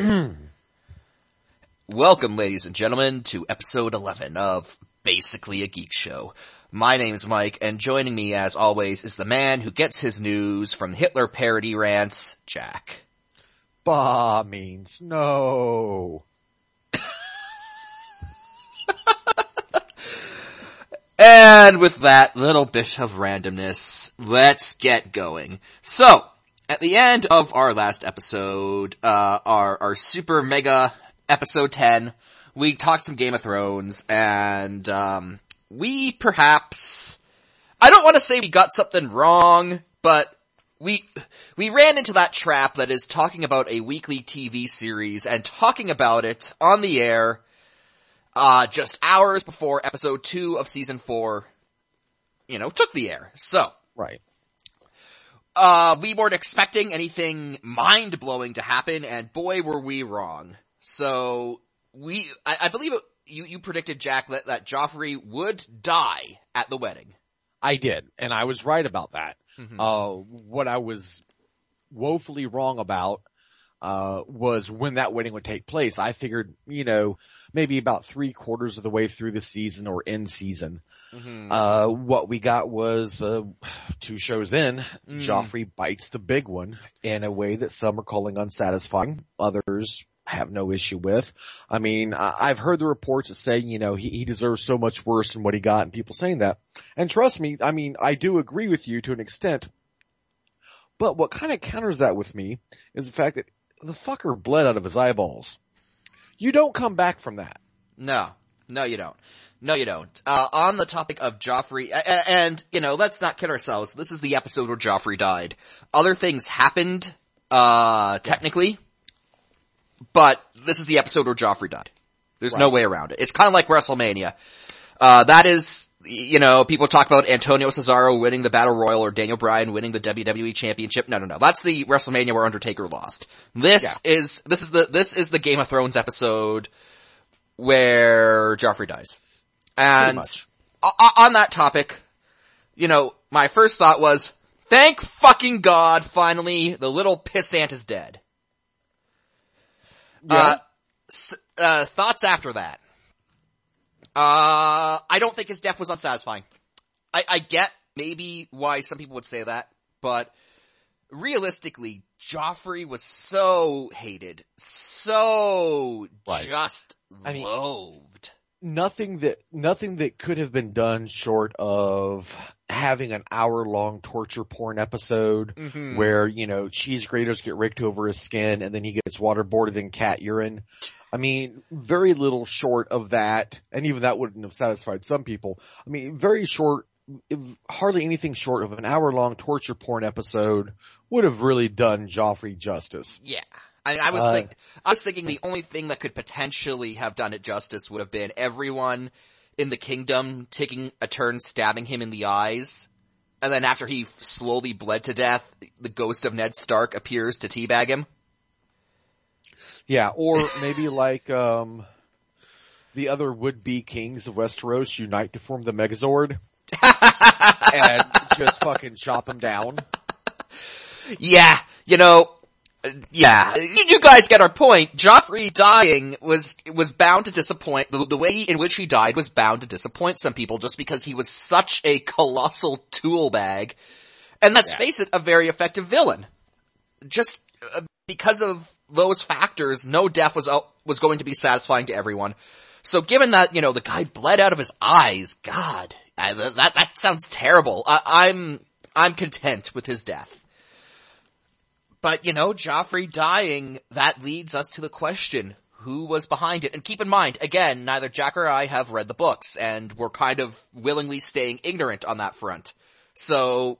Welcome, ladies and gentlemen, to episode 11 of Basically a Geek Show. My name's Mike, and joining me, as always, is the man who gets his news from Hitler parody rants, Jack. Bah means no. And with that little bit of randomness, let's get going. So, at the end of our last episode, uh, our, our super mega episode 10, we talked some Game of Thrones and, um, we perhaps, I don't want to say we got something wrong, but we, we ran into that trap that is talking about a weekly TV series and talking about it on the air uh, just hours before episode two of season four, you know, took the air. So, Right. Uh, we weren't expecting anything mind-blowing to happen, and boy were we wrong. So, we, I, I believe it, you, you predicted, Jack, that, that Joffrey would die at the wedding. I did, and I was right about that. Mhm. Uh, what I was woefully wrong about, uh, was when that wedding would take place. I figured, you know, maybe about three quarters of the way through the season or in season. Mhm. Uh, what we got was, uh, two shows in, Mm. Joffrey bites the big one in a way that some are calling unsatisfying, others have no issue with. I mean, I- I've heard the reports that say, you know, he, he deserves so much worse than what he got and people saying that. And trust me, I mean, I do agree with you to an extent. But what kind of counters that with me is the fact that the fucker bled out of his eyeballs. You don't come back from that. No, no you don't. No you don't. Uh, on the topic of Joffrey, and, you know, let's not kid ourselves, this is the episode where Joffrey died. Other things happened, uh, technically, but this is the episode where Joffrey died. There's no way around it. It's kind of like WrestleMania. Uh, that is, you know, people talk about Antonio Cesaro winning the Battle Royal or Daniel Bryan winning the WWE Championship. No, no, no. That's the WrestleMania where Undertaker lost. This is, this is the, this is the Game of Thrones episode where Joffrey dies. And much. o- o- on that topic, you know, my first thought was, thank fucking God, finally, the little pissant is dead. Uh, uh, thoughts after that. Uh, I don't think his death was unsatisfying. I, I get maybe why some people would say that, but realistically, Joffrey was so hated, so Right. just I mean- loathed. nothing that nothing that could have been done short of having an hour long torture porn episode Mhm. where you know cheese graters get raked over his skin and then he gets waterboarded in cat urine. I mean, very little short of that, and even that wouldn't have satisfied some people. I mean, very short, hardly anything short of an hour long torture porn episode would have really done Joffrey justice. Yeah. I, I was Uh, think, I was thinking the only thing that could potentially have done it justice would have been everyone in the kingdom taking a turn stabbing him in the eyes. And then after he slowly bled to death, the ghost of Ned Stark appears to teabag him. Yeah, or maybe like um the other would-be kings of Westeros unite to form the Megazord and just fucking chop him down. Yeah, you know, yeah, you guys get our point. Joffrey dying was, was bound to disappoint, the, the way in which he died was bound to disappoint some people just because he was such a colossal tool bag. And let's Yeah. face it, a very effective villain. Just uh, because of those factors, no death was, out- was going to be satisfying to everyone. So given that, you know, the guy bled out of his eyes, God, I, that, that sounds terrible. I, I'm, I'm content with his death. But, you know, Joffrey dying, that leads us to the question, who was behind it? And keep in mind, again, neither Jack or I have read the books, and we're kind of willingly staying ignorant on that front. So,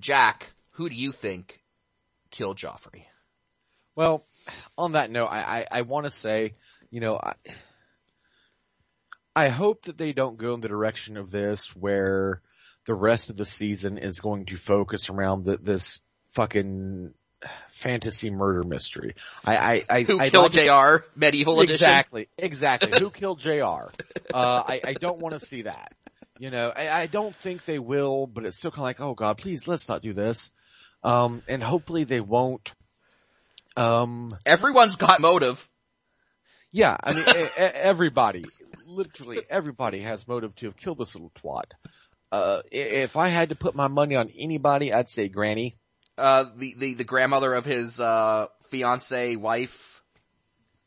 Jack, who do you think killed Joffrey? Well, on that note, I I, I want to say, you know, I I hope that they don't go in the direction of this where the rest of the season is going to focus around the, this fucking fantasy murder mystery. I I I Who I'd killed like JR? Medieval edition? Exactly, exactly. Who killed Jr. Uh, I, I don't want to see that. You know, I, I don't think they will, but it's still kind of like, oh god, please let's not do this. Um, and hopefully they won't. Um, Everyone's got motive. yeah, I mean, everybody, literally everybody has motive to have killed this little twat. Uh, if I had to put my money on anybody, I'd say Granny. Uh, the, the, the grandmother of his, uh, fiance, wife.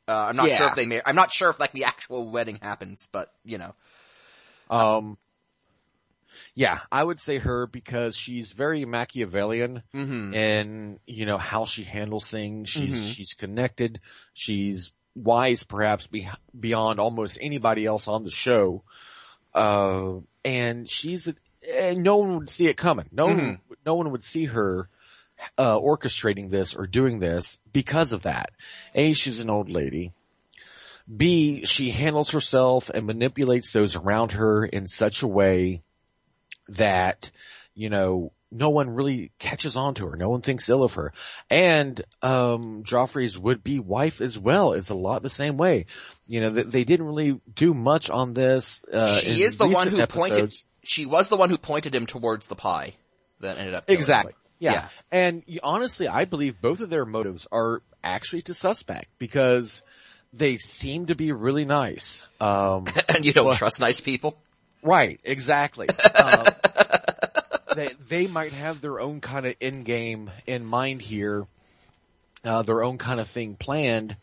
Uh, I'm not sure if they mar- I'm not sure if like the actual wedding happens, but you know. Um, yeah, I would say her because she's very Machiavellian hmm in, you know, how she handles things. She's, Mhm. she's connected. She's wise perhaps be, beyond almost anybody else on the show. Uh, and she's, and no one would see it coming. No one, Mhm. no one would see her, uh, orchestrating this or doing this because of that. A, she's an old lady. B, she handles herself and manipulates those around her in such a way that, you know, no one really catches on to her. No one thinks ill of her. And, um, Joffrey's would-be wife as well is a lot the same way. You know, they, they didn't really do much on this, uh, she is the one who pointed, she was the one who pointed him towards the pie that ended up Exactly. him. Yeah. Yeah. And honestly, I believe both of their motives are actually to suspect because they seem to be really nice. Um, and you don't Well- trust nice people? Right, exactly. um, they they might have their own kind of end game in mind here, uh, their own kind of thing planned,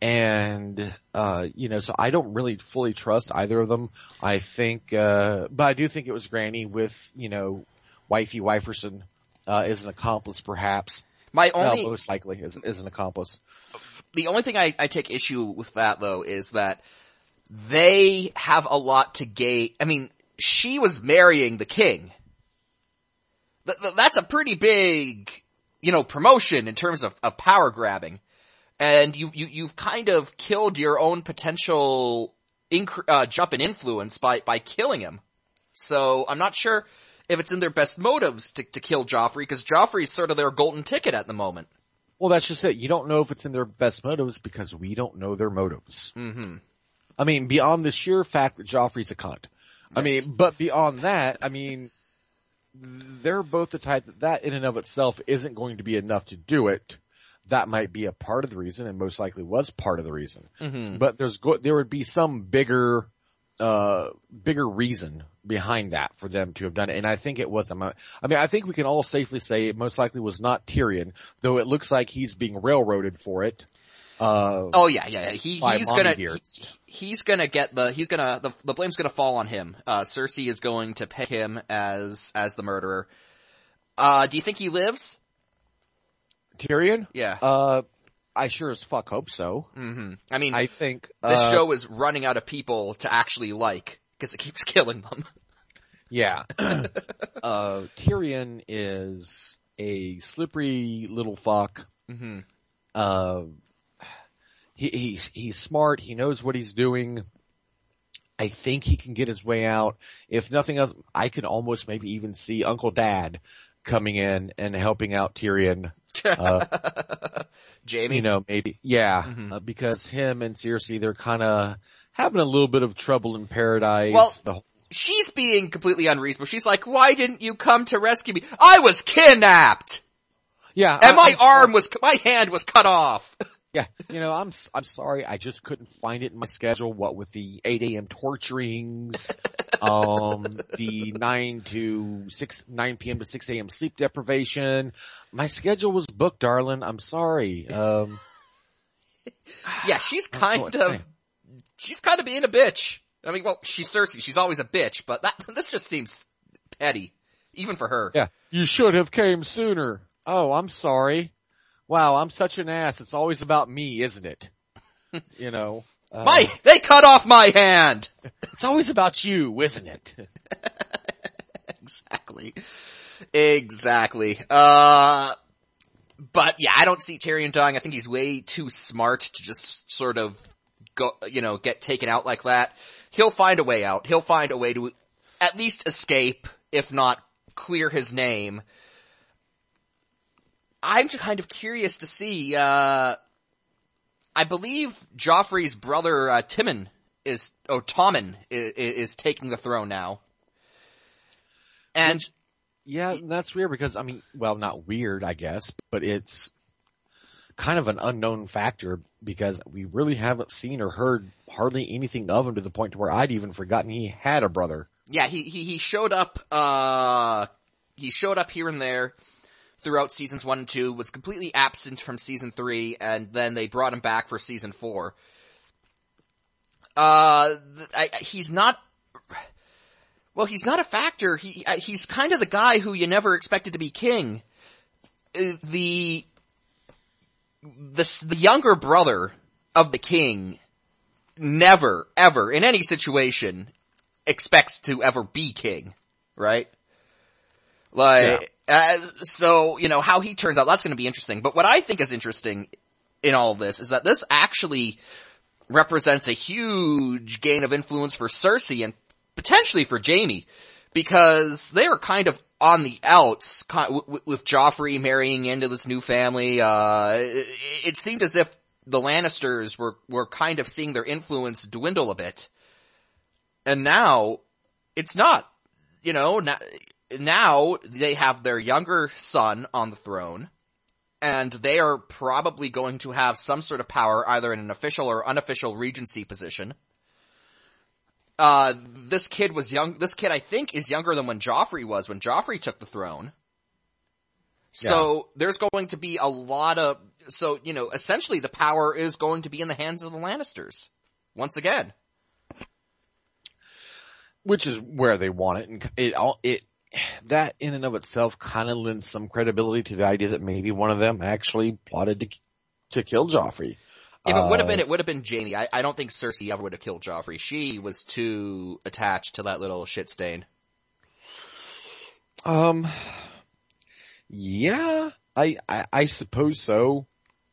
and uh, you know, so I don't really fully trust either of them. I think, uh, but I do think it was Granny with you know, wifey Wiferson uh, as an accomplice, perhaps. My only, most likely as, as an accomplice. the only thing I, I take issue with that though is that they have a lot to gain. I mean, she was marrying the king. Th- th- that's a pretty big, you know, promotion in terms of, of power grabbing. And you, you, you've kind of killed your own potential inc- uh, jump in influence by, by killing him. So I'm not sure if it's in their best motives to, to kill Joffrey, because Joffrey's sort of their golden ticket at the moment. Well, that's just it. You don't know if it's in their best motives because we don't know their motives. hmm I mean, beyond the sheer fact that Joffrey's a cunt. I mean, but beyond that, I mean, they're both the type that that in and of itself isn't going to be enough to do it. That might be a part of the reason and most likely was part of the reason. hmm But there's go- there would be some bigger, uh, bigger reason behind that for them to have done it. And I think it was, I mean, I think we can all safely say it most likely was not Tyrion, though it looks like he's being railroaded for it. Uh, Oh yeah, yeah, yeah. He, he's gonna, he- he's gonna get the, he's gonna, the, the blame's gonna fall on him. Uh, Cersei is going to pick him as, as the murderer. Uh, do you think he lives? Tyrion? Yeah. Uh, I sure as fuck hope so. hmm I mean, I think this uh, show is running out of people to actually like, cause it keeps killing them. Yeah, uh, Tyrion is a slippery little fuck. hmm Uh, he he's he's smart. He knows what he's doing. I think he can get his way out. If nothing else, I could almost maybe even see Uncle Dad coming in and helping out Tyrion. Uh, Jaime? you know, maybe, yeah, Mhm. uh, because him and Cersei, they're kind of having a little bit of trouble in paradise. Well, The- she's being completely unreasonable. She's like, why didn't you come to rescue me? I was kidnapped! yeah, And my I'm sorry. arm was, my hand was cut off! Yeah, you know, I'm I'm sorry, I just couldn't find it in my schedule. What with the 8 a.m. torturings, um, the 9 to 6, 9 p.m. to 6 a.m. sleep deprivation. My schedule was booked, darling. I'm sorry. Um, Yeah, she's I don't know kind of, she's kind of being a bitch. I mean, well, she's Cersei. She's always a bitch, but that, this just seems petty. Even for her. yeah, you should have came sooner. Oh, I'm sorry. Wow, I'm such an ass. It's always about me, isn't it? you know. Uh, My, they cut off my hand! it's always about you, isn't it? Exactly. Exactly. Uh, but yeah, I don't see Tyrion dying. I think he's way too smart to just sort of go, you know, get taken out like that. He'll find a way out. He'll find a way to at least escape, if not clear his name. I'm just kind of curious to see, uh, I believe Joffrey's brother, uh, Timon is, oh, Tommen is, is taking the throne now. And, Yeah, that's weird because I mean, well, not weird, I guess, but it's kind of an unknown factor because we really haven't seen or heard hardly anything of him to the point to where I'd even forgotten he had a brother. Yeah, he, he, he showed up, uh, he showed up here and there throughout seasons one and two, was completely absent from season three, and then they brought him back for season four. Uh, I, he's not, well, he's not a factor. He, he's kind of the guy who you never expected to be king. Uh, the, the, the younger brother of the king never, ever, in any situation, expects to ever be king, right? Like. Uh, so, you know, how he turns out, that's gonna be interesting. But what I think is interesting in all of this is that this actually represents a huge gain of influence for Cersei and potentially for Jaime, because they are kind of on the outs with Joffrey marrying into this new family. Uh, it seemed as if the Lannisters were, were kind of seeing their influence dwindle a bit. And now, it's not. You know, now, now they have their younger son on the throne, and they are probably going to have some sort of power either in an official or unofficial regency position. Uh, this kid was young, this kid I think is younger than when Joffrey was, when Joffrey took the throne. So yeah. there's going to be a lot of, so, you know, essentially the power is going to be in the hands of the Lannisters. Once again. Which is where they want it, and it all, it, that in and of itself kind of lends some credibility to the idea that maybe one of them actually plotted to, to kill Joffrey. If it would have been, uh, it would have been Jaime. I, I don't think Cersei ever would have killed Joffrey. She was too attached to that little shit stain. Um, yeah, I, I, I suppose so.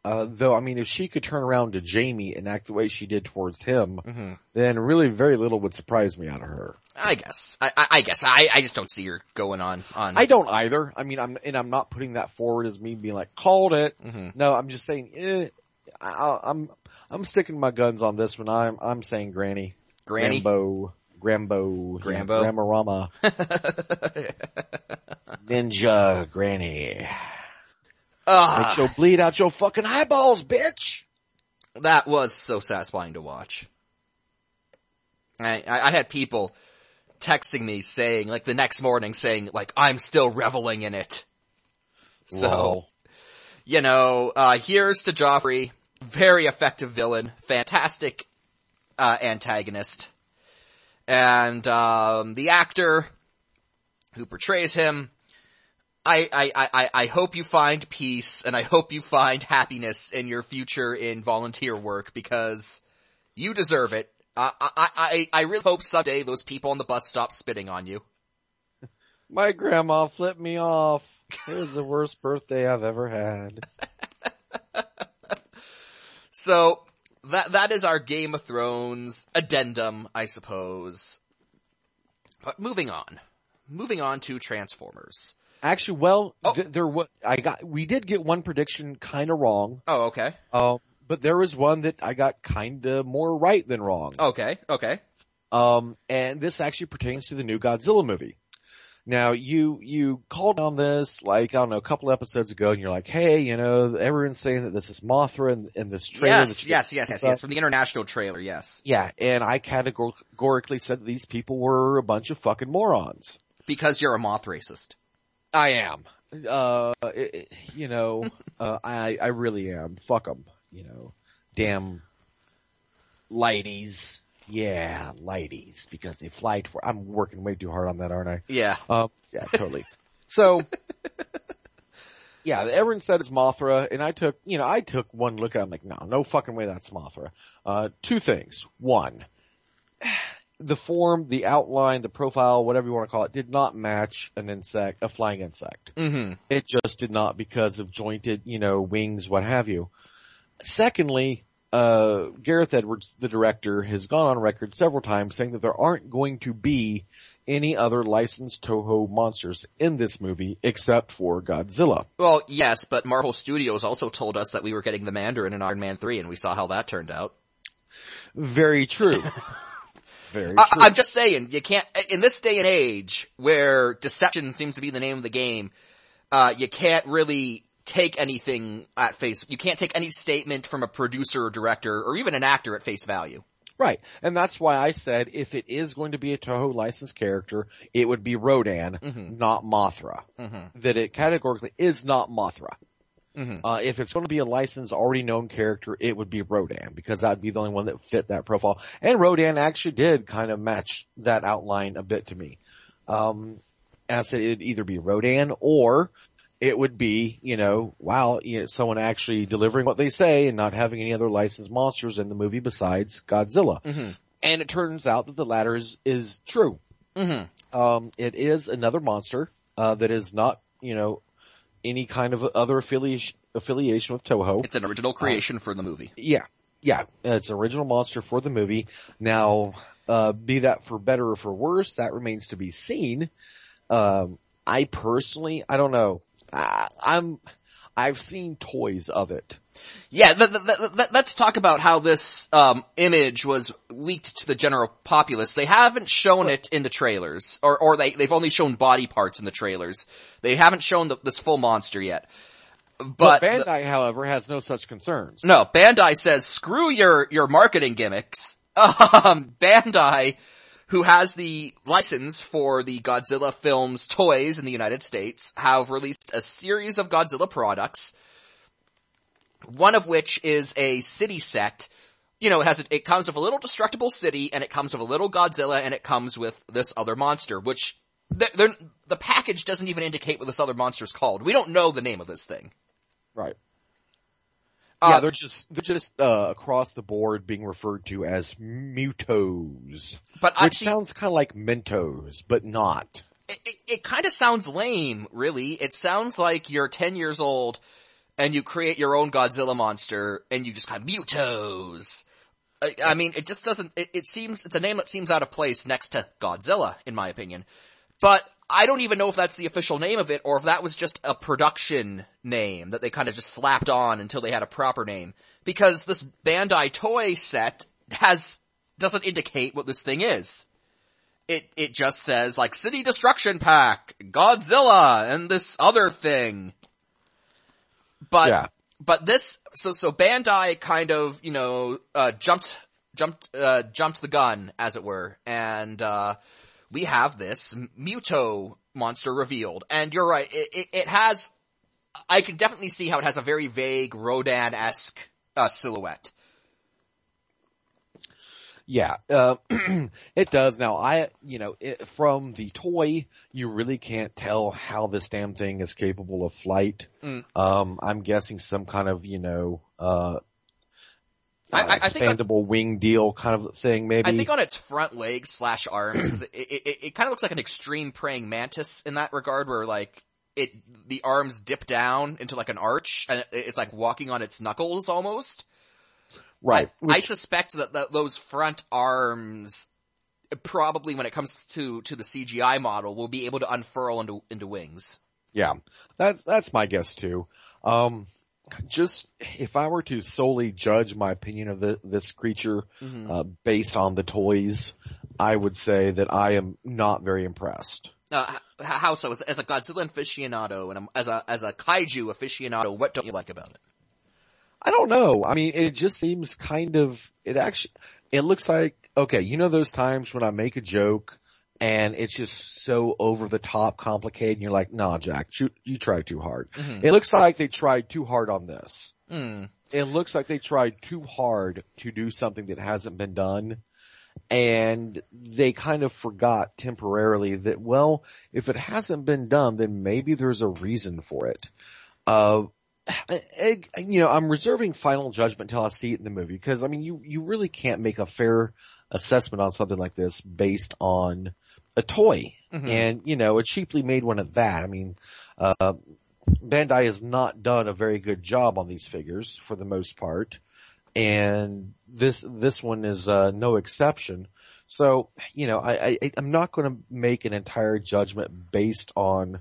Uh, though, I mean, if she could turn around to Jaime and act the way she did towards him, mm-hmm. then really very little would surprise me out of her. I guess. I, I, I guess. I, I just don't see her going on, on. I don't either. I mean, I'm, and I'm not putting that forward as me being like, called it. Mm-hmm. No, I'm just saying, eh, I, I'm, I'm sticking my guns on this one. I'm, I'm saying Granny. Granny? Grambo. Grambo. Grambo. Gramorama. Ninja Granny. Uh, Make your bleed out your fucking eyeballs, bitch! That was so satisfying to watch. I, I, I had people texting me saying, like the next morning saying, like, I'm still reveling in it. So, Whoa. you know, uh, here's to Joffrey. Very effective villain. Fantastic, uh, antagonist. And, um, the actor who portrays him, I, I, I, I hope you find peace and I hope you find happiness in your future in volunteer work because you deserve it. I, I, I, I really hope someday those people on the bus stop spitting on you. My grandma flipped me off. It was the worst birthday I've ever had. so, that, that is our Game of Thrones addendum, I suppose. But moving on. Moving on to Transformers. Actually, well, oh. th- there was, I got, we did get one prediction kind of wrong. Oh, okay. Uh, but there was one that I got kind of more right than wrong. Okay, okay. Um, and this actually pertains to the new Godzilla movie. Now you, you called on this like, I don't know, a couple episodes ago and you're like, hey, you know, everyone's saying that this is Mothra and, and this trailer. Yes, yes, yes, yes, yes, from the international trailer, yes. Yeah, and I categorically said that these people were a bunch of fucking morons. Because you're a moth racist. I am. Uh, it, you know, uh, I, I really am. Fuck them. You know, damn lighties. Yeah, lighties because they fly for, I'm working way too hard on that, aren't I? Yeah. Um, yeah, totally. so, yeah, everyone said it's Mothra, and I took, you know, I took one look at it, I'm like, no, no fucking way that's Mothra. Uh, two things. One, the form, the outline, the profile, whatever you want to call it, did not match an insect, a flying insect. Mm-hmm. It just did not because of jointed, you know, wings, what have you. Secondly, uh, Gareth Edwards, the director, has gone on record several times saying that there aren't going to be any other licensed Toho monsters in this movie except for Godzilla. Well, yes, but Marvel Studios also told us that we were getting the Mandarin in Iron Man 3 and we saw how that turned out. Very true. Very I, am just saying, you can't, in this day and age where deception seems to be the name of the game, uh, you can't really take anything at face, you can't take any statement from a producer or director or even an actor at face value. Right. And that's why I said if it is going to be a Toho licensed character, it would be Rodan, Mhm. not Mothra. Mm-hmm. That it categorically is not Mothra. Mm-hmm. Uh, if it's going to be a licensed, already known character, it would be Rodan because that'd be the only one that fit that profile. And Rodan actually did kind of match that outline a bit to me. Um, and I said it'd either be Rodan or it would be, you know, wow, you know, someone actually delivering what they say and not having any other licensed monsters in the movie besides Godzilla. Mm-hmm. And it turns out that the latter is, is true. Mm-hmm. Um, it is another monster, uh, that is not, you know, any kind of other affiliation, affiliation with Toho. It's an original creation for the movie. Yeah, yeah, it's an original monster for the movie. Now, uh, be that for better or for worse, that remains to be seen. Um, I personally, I don't know. I, I'm, I've seen toys of it. Yeah, th- th- th- let's talk about how this um, image was leaked to the general populace. They haven't shown it in the trailers, or or they they've only shown body parts in the trailers. They haven't shown the, this full monster yet. But, But the- Bandai, however, has no such concerns. no, Bandai says screw your your marketing gimmicks. Um, Bandai, who has the license for the Godzilla films toys in the United States, have released a series of Godzilla products. One of which is a city set. You know, it has a, it comes with a little destructible city, and it comes with a little Godzilla, and it comes with this other monster, which they're, they're, the package doesn't even indicate what this other monster's called. We don't know the name of this thing. Right. Uh, yeah, they're just, they're just, uh, across the board being referred to as Mutos. but Which actually, sounds kind of like Mentos, but not. it, it, it kind of sounds lame, really. It sounds like you're 10 years old and you create your own Godzilla monster and you just kind of Mutos. I, I mean, it just doesn't, it, it seems, it's a name that seems out of place next to Godzilla, in my opinion. But I don't even know if that's the official name of it or if that was just a production name that they kind of just slapped on until they had a proper name. Because this Bandai toy set has, doesn't indicate what this thing is it it just says like City Destruction Pack, Godzilla, and this other thing. But Yeah. but this so so Bandai kind of you know uh, jumped jumped uh, jumped the gun as it were, and uh, we have this Muto monster revealed, and you're right, it, it, it has. I can definitely see how it has a very vague Rodan esque uh, silhouette. Yeah, uh, it does. Now, I, you know, it, from the toy, you really can't tell how this damn thing is capable of flight. Mm. Um, I'm guessing some kind of, you know, uh, I- uh, I- I think that's- expandable wing deal kind of thing, maybe. I think on its front legs slash arms, because it, it, it, it kind of looks like an extreme praying mantis in that regard, where like it the arms dip down into like an arch, and it, it's like walking on its knuckles almost. Right. I, I suspect that, that those front arms, probably when it comes to to the CGI model, will be able to unfurl into into wings. Yeah, that's that's my guess too. Um, just if I were to solely judge my opinion of the, this creature Mm-hmm. uh, based on the toys, I would say that I am not very impressed. Uh, how so? As, as a Godzilla aficionado and as a as a kaiju aficionado, what don't you like about it? I don't know. I mean, it just seems kind of. It actually. It looks like okay. You know those times when I make a joke and it's just so over the top complicated, and you're like, "Nah, Jack, you, you tried too hard." Mhm. It looks like they tried too hard on this. Mm. it looks like they tried too hard to do something that hasn't been done. And they kind of forgot temporarily that, well, if it hasn't been done, then maybe there's a reason for it. Uh, I- I- you know, I'm reserving final judgment until I see it in the movie because I mean, you, you really can't make a fair assessment on something like this based on a toy Mhm. and, you know, a cheaply made one at that. I mean, uh, Bandai has not done a very good job on these figures for the most part. And this, this one is, uh, no exception. So, you know, I, I, I'm not going to make an entire judgment based on,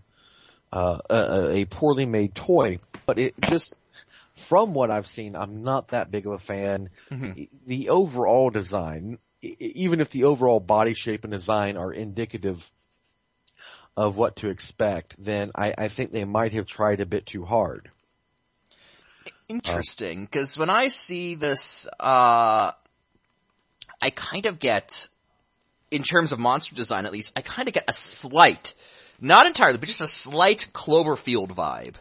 uh, a, a poorly made toy, but it just, from what I've seen, I'm not that big of a fan. Mhm. The overall design, even if the overall body shape and design are indicative of what to expect, then I, I think they might have tried a bit too hard. Interesting, because when I see this, uh, I kind of get, in terms of monster design at least, I kind of get a slight, not entirely, but just a slight Cloverfield vibe.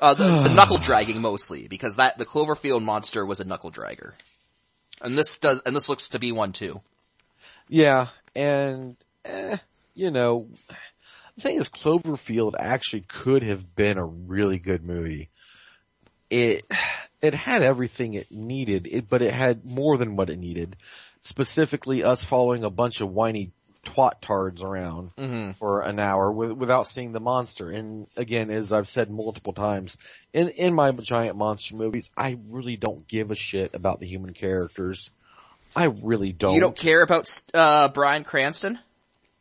Uh, the, the knuckle dragging mostly, because that, the Cloverfield monster was a knuckle dragger. And this does, and this looks to be one too. Yeah, and, eh, you know, the thing is Cloverfield actually could have been a really good movie. It, it had everything it needed, it, but it had more than what it needed. Specifically us following a bunch of whiny twat tards around Mm-hmm. for an hour with, without seeing the monster. And again, as I've said multiple times, in, in my giant monster movies, I really don't give a shit about the human characters. I really don't. You don't care about, uh, Bryan Cranston?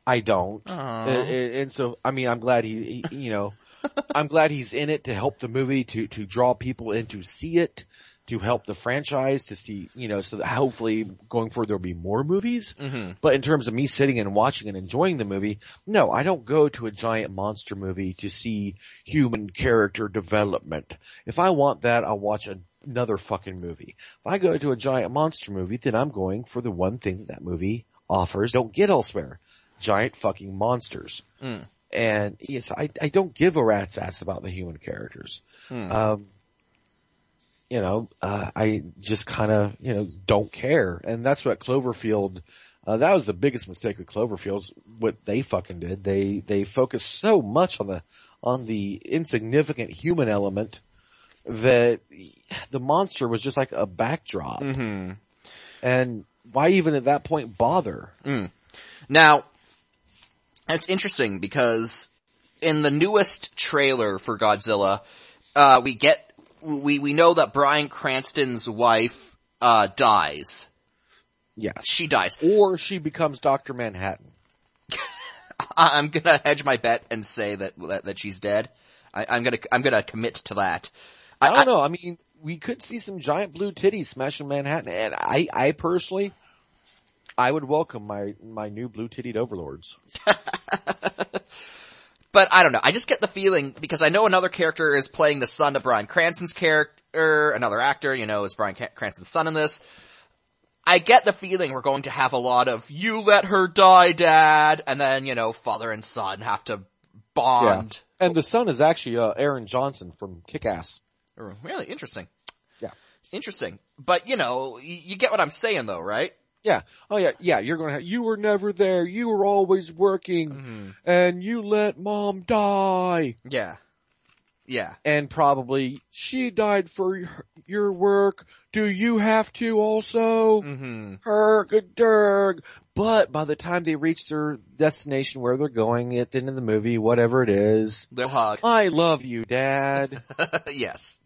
I don't. And, and- so, I mean, I'm glad he, he you know, I'm glad he's in it to help the movie, to, to draw people in to see it, to help the franchise, to see, you know, so that hopefully going forward there'll be more movies. Mm-hmm. But in terms of me sitting and watching and enjoying the movie, no, I don't go to a giant monster movie to see human character development. If I want that, I'll watch a, another fucking movie. If I go to a giant monster movie, then I'm going for the one thing that, that movie offers, don't get elsewhere. Giant fucking monsters. Mm. And yes, I, I don't give a rat's ass about the human characters. Hmm. Um, you know, uh, I just kind of, you know, don't care. And that's what Cloverfield, uh, that was the biggest mistake with Cloverfield's what they fucking did. They, they focused so much on the, on the insignificant human element that the monster was just like a backdrop. Mm-hmm. And why even at that point bother? Now, it's interesting because in the newest trailer for Godzilla, uh, we get, we, we know that Bryan Cranston's wife, uh, dies. Yes. She dies. Or she becomes Dr. Manhattan. I, I'm gonna hedge my bet and say that, that, that she's dead. I, I'm gonna, I'm gonna commit to that. I don't know. I mean, we could see some giant blue titties smashing Manhattan, and I, I personally, I would welcome my my new blue tittied overlords. But I don't know. I just get the feeling because I know another character is playing the son of Bryan Cranston's character. Another actor, you know, is Bryan Cranston's son in this. I get the feeling we're going to have a lot of "you let her die, dad," and then you know, father and son have to bond. And the son is actually uh, Aaron Johnson from Kick Ass. Oh, Really interesting. Yeah. Interesting. But you know, y- you get what I'm saying though, right? Yeah. Oh yeah. Yeah. You're gonna. Have, you were never there. You were always working, Mm-hmm. and you let mom die. Yeah. Yeah. And probably she died for your, your work. Do you have to also? Mm-hmm. Herg But by the time they reach their destination where they're going at the end of the movie, whatever it is, They'll hug. I love you, Dad. yes.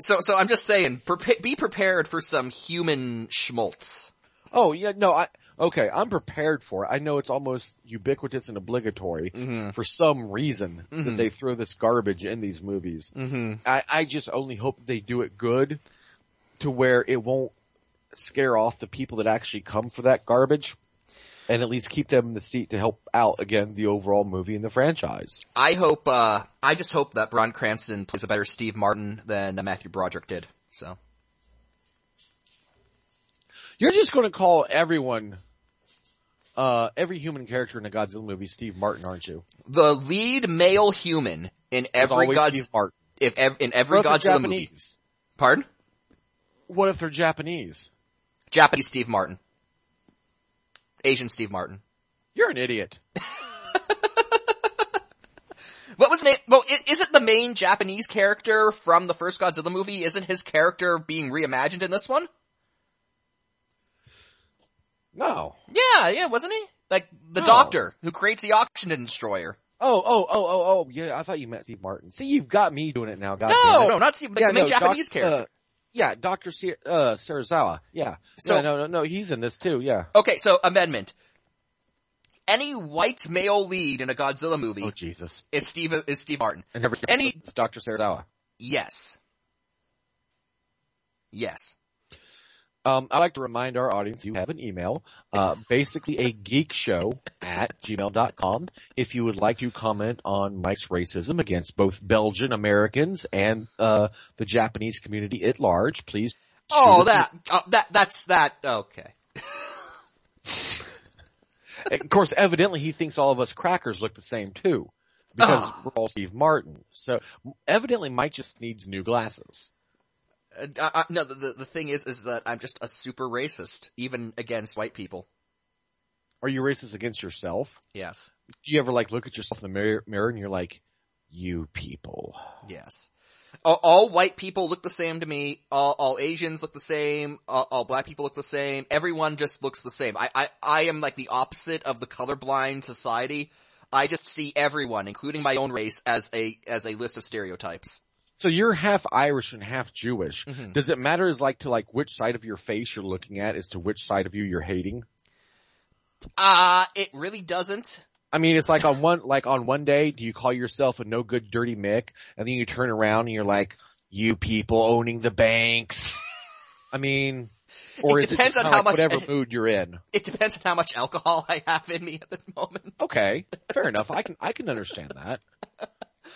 So, so I'm just saying, be prepared for some human schmaltz. Oh yeah, no, I okay, I'm prepared for it. I know it's almost ubiquitous and obligatory Mm-hmm. for some reason that Mhm. they throw this garbage in these movies. Mm-hmm. I, I just only hope they do it good to where it won't scare off the people that actually come for that garbage and at least keep them in the seat to help out again the overall movie and the franchise. I hope, uh, I just hope that Bryan Cranston plays a better Steve Martin than Matthew Broderick did. So. You're just going to call everyone, uh, every human character in a Godzilla movie Steve Martin, aren't you? The lead male human in every always God's, Steve Martin. if ev- in every What Godzilla movie. Pardon? What if they're Japanese? Japanese Steve Martin. Asian Steve Martin. You're an idiot. What was name? Well, isn't the main Japanese character from the first Godzilla movie? Isn't his character being reimagined in this one? No. Yeah, yeah, wasn't he? Like the No. doctor who creates the oxygen destroyer. Oh, oh, oh, oh, oh, yeah, I thought you meant Steve Martin. See, you've got me doing it now, God no, it. no, not Steve. Like Yeah, the main no, Japanese Doc- character. uh, yeah, Dr. Se- uh, Serizawa. Yeah. So- no, no, no, no, he's in this too, yeah. Okay, so amendment. Any white male lead in a Godzilla movie Oh, Jesus. is Steve is Steve Martin. And every, Any- Dr. Serizawa. Yes. Yes. Um, I'd like to remind our audience you have an email, uh, basically a geek show at gmail.com. If you would like to comment on Mike's racism against both Belgian Americans and, uh, the Japanese community at large, please. Oh, that, uh, that, that's that, okay. of course, evidently he thinks all of us crackers look the same too. Because Oh. we're all Steve Martin. So evidently Mike just needs new glasses. Uh, uh, no, the, the, the thing is, is that I'm just a super racist, even against white people. Are you racist against yourself? Yes. Do you ever like look at yourself in the mirror, mirror and you're like, you people. Yes. All, all white people look the same to me. All, all Asians look the same. All, all black people look the same. Everyone just looks the same. I, I, I am like the opposite of the colorblind society. I just see everyone, including my own race, as a, as a list of stereotypes. So you're half Irish and half Jewish. Mhm. Does it matter as like to like which side of your face you're looking at as to which side of you you're hating? Uh, it really doesn't. I mean, it's like on one, like on one day, do you call yourself a no good dirty Mick? And then you turn around and you're like, you people owning the banks. I mean, or It is depends it on how like much- whatever mood you're in? It depends on how much alcohol I have in me at the moment. Okay, fair enough. I can, I can understand that.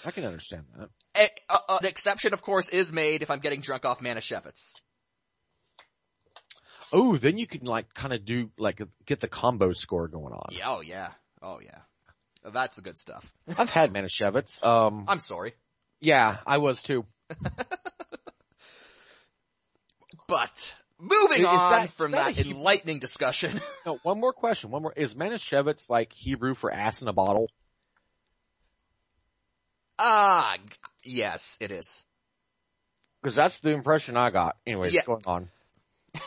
I can understand that. A, a- an exception, of course, is made if I'm getting drunk off Manischewitz. Oh, then you can like kind of do like get the combo score going on. Yeah, oh yeah. Oh yeah. That's the good stuff. I've had Manischewitz. Um, I'm sorry. yeah, I was too. But, moving Is on that- from that that enlightening discussion. No, one more question. One more. Is Manischewitz like Hebrew for ass in a bottle? Ah, yes, it is. Because that's the impression I got. Anyways, Yeah. going on.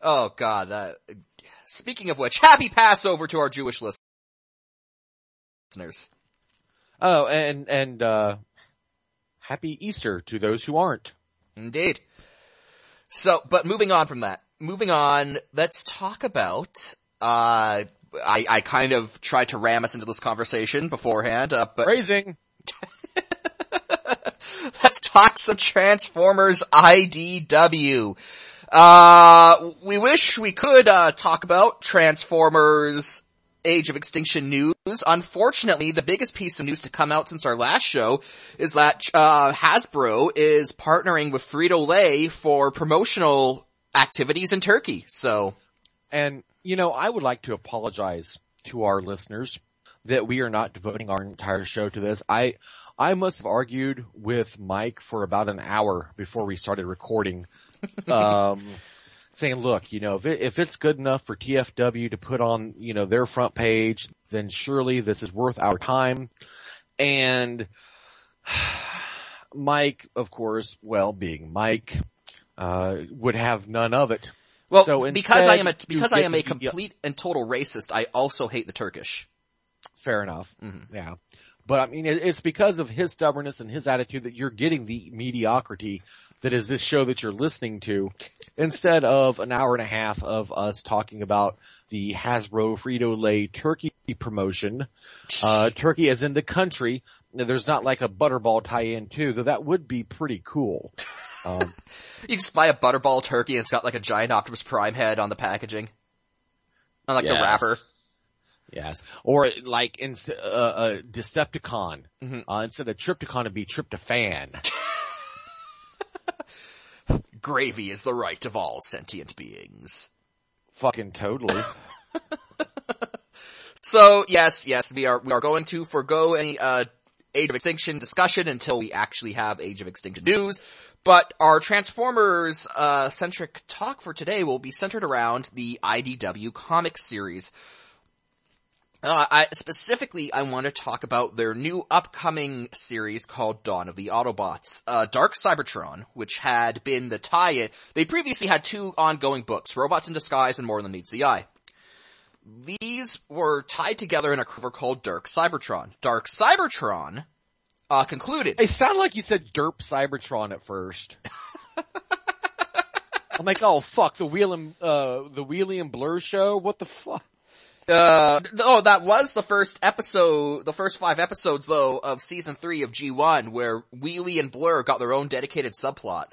Oh god, uh, speaking of which, happy Passover to our Jewish listeners. Oh, and and uh happy Easter to those who aren't. Indeed. So, but moving on from that, moving on, let's talk about, uh, I, I kind of tried to ram us into this conversation beforehand, uh, but Phrasing. let's talk some Transformers IDW. Uh, we wish we could, uh, talk about Transformers Age of Extinction news. Unfortunately, the biggest piece of news to come out since our last show is that, uh, Hasbro is partnering with Frito-Lay for promotional activities in Turkey. So, And you know, I would like to apologize to our listeners that we are not devoting our entire show to this. I I must have argued with Mike for about an hour before we started recording. Um saying, look, you know, if it, if it's good enough for TFW to put on, you know, their front page, then surely this is worth our time. And Mike, of course, well, being Mike, uh, would have none of it. Well, So because I am a, because I am a complete and total racist, I also hate the Turkish. Fair enough. Mhm. Yeah. But I mean, it's because of his stubbornness and his attitude that you're getting the mediocrity that is this show that you're listening to instead of an hour and a half of us talking about the Hasbro Frito-Lay turkey promotion. Uh, turkey as in the country. There's not like a Butterball tie-in too, though that would be pretty cool. Um, You just buy a Butterball turkey and it's got like a giant Optimus Prime head on the packaging. On like the wrapper. Yes. Or like in, uh, uh, Decepticon. Mhm. Uh, instead of Trypticon it'd be Tryptophan. Gravy is the right of all sentient beings. Fucking totally. So yes, yes, we are we are going to forego any uh Age of Extinction discussion until we actually have Age of Extinction news. But our Transformers uh centric talk for today will be centered around the IDW comic series. Uh, I, specifically, I want to talk about their new upcoming series called Dawn of the Autobots. Uh, Dark Cybertron, which had been the tie-in, they previously had two ongoing books, Robots in Disguise and More Than Meets the Eye. These were tied together in a cover called Dark Cybertron. Dark Cybertron, uh, concluded. It sounded like you said Derp Cybertron at first. I'm like, oh fuck, the Wheel and, uh, the Wheelie and Blurr show? What the fuck? Uh, oh, that was the first episode, the first five episodes though of season three of G1 where Wheelie and Blurr got their own dedicated subplot.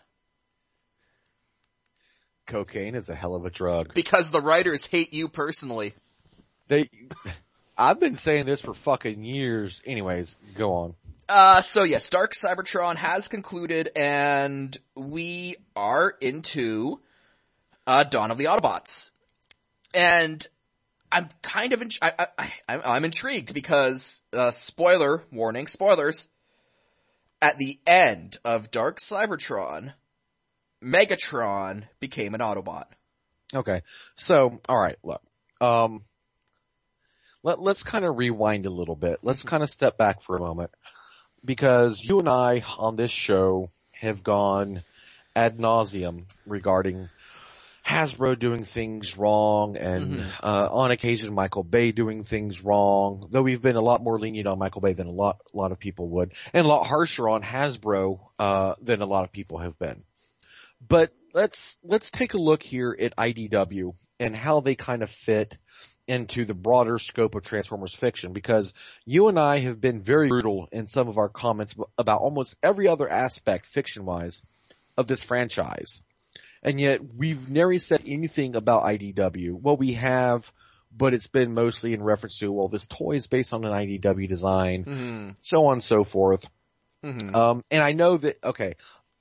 Cocaine is a hell of a drug. Because the writers hate you personally. They, I've been saying this for fucking years. Anyways, go on. Uh, so yes, Dark Cybertron has concluded and we are into, uh, Dawn of the Autobots. And I'm kind of, in, I, I, I, I'm intrigued because, uh, spoiler warning, spoilers, at the end of Dark Cybertron, Megatron became an Autobot. Okay. So, alright, look. Um, let, let's kind of rewind a little bit. Let's kind of step back for a moment. Because you and I on this show have gone ad nauseum regarding Hasbro doing things wrong and Mhm. uh, on occasion Michael Bay doing things wrong. Though we've been a lot more lenient on Michael Bay than a lot a lot of people would, and a lot harsher on Hasbro uh, than a lot of people have been. But let's let's take a look here at IDW and how they kind of fit into the broader scope of Transformers fiction because you and I have been very brutal in some of our comments about almost every other aspect fiction wise of this franchise. And yet we've never said anything about IDW. Well, we have, but it's been mostly in reference to, well, this toy is based on an IDW design, Mm-hmm. so on and so forth. Mm-hmm. Um, and I know that, okay,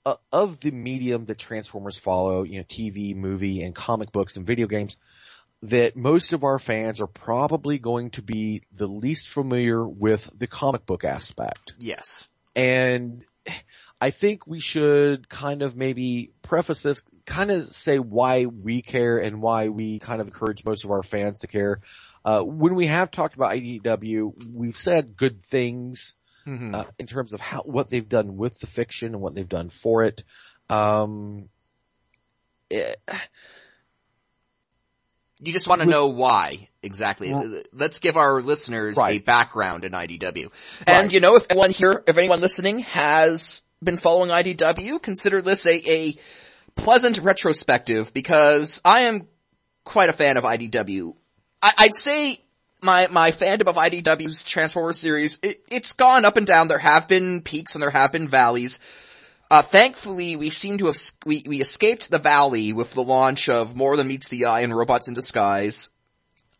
uh, of the medium that Transformers follow, you know, TV, movie, and comic books and video games, that most of our fans are probably going to be the least familiar with the comic book aspect. yes. And I think we should kind of maybe preface this, kind of say why we care and why we kind of encourage most of our fans to care. Uh, when we have talked about IDW, we've said good things, Mm-hmm. uh, in terms of how, what they've done with the fiction and what they've done for it. Um, eh, You just want to know why exactly. Well- Let's give our listeners a background in IDW. And Right. you know, if anyone here, if anyone listening has been following IDW, consider this a, a pleasant retrospective because I am quite a fan of IDW. I, I'd say my, my fandom of IDW's Transformers series, it, it's gone up and down. There have been peaks and there have been valleys. Uh, thankfully, we seem to have, we, we escaped the valley with the launch of More Than Meets the Eye and Robots in Disguise.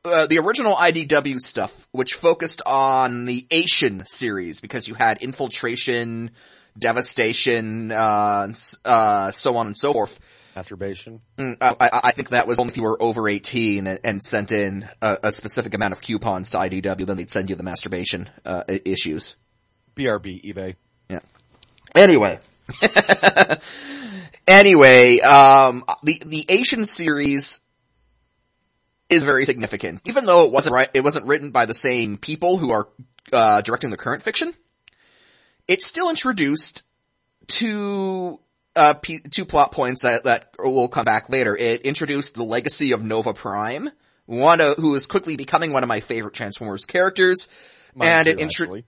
Uh, the original IDW stuff, which focused on the Asian series, because you had Infiltration, Devastation, uh, uh, so on and so forth. masturbation. Mm, I, I I think that was only if you were over 18 and, and sent in a, a specific amount of coupons to IDW, then they'd send you the masturbation, uh, issues. BRB, eBay. Yeah. Anyway. anyway, um, the, the Asian series is very significant. Even though it wasn't right, it wasn't written by the same people who are, uh, directing the current fiction, it still introduced two, uh, p- two plot points that, that will come back later. It introduced the legacy of Nova Prime, one of, who is quickly becoming one of my favorite Transformers characters, Mine and too, it intro- actually.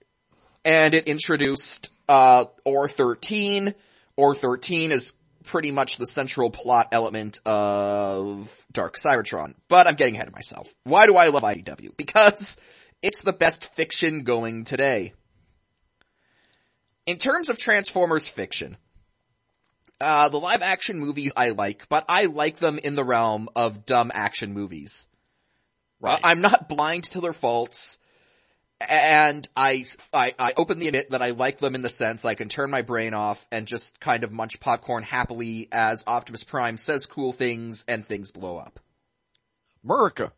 And it introduced uh Ore 13. Ore 13 is pretty much the central plot element of Dark Cybertron. But I'm getting ahead of myself. Why do I love IDW? Because it's the best fiction going today. In terms of Transformers fiction, uh, the live action movies I like, but I like them in the realm of dumb action movies. Right. I'm not blind to their faults. And I, I, I openly admit that I like them in the sense I can turn my brain off and just kind of munch popcorn happily as Optimus Prime says cool things and things blow up. America.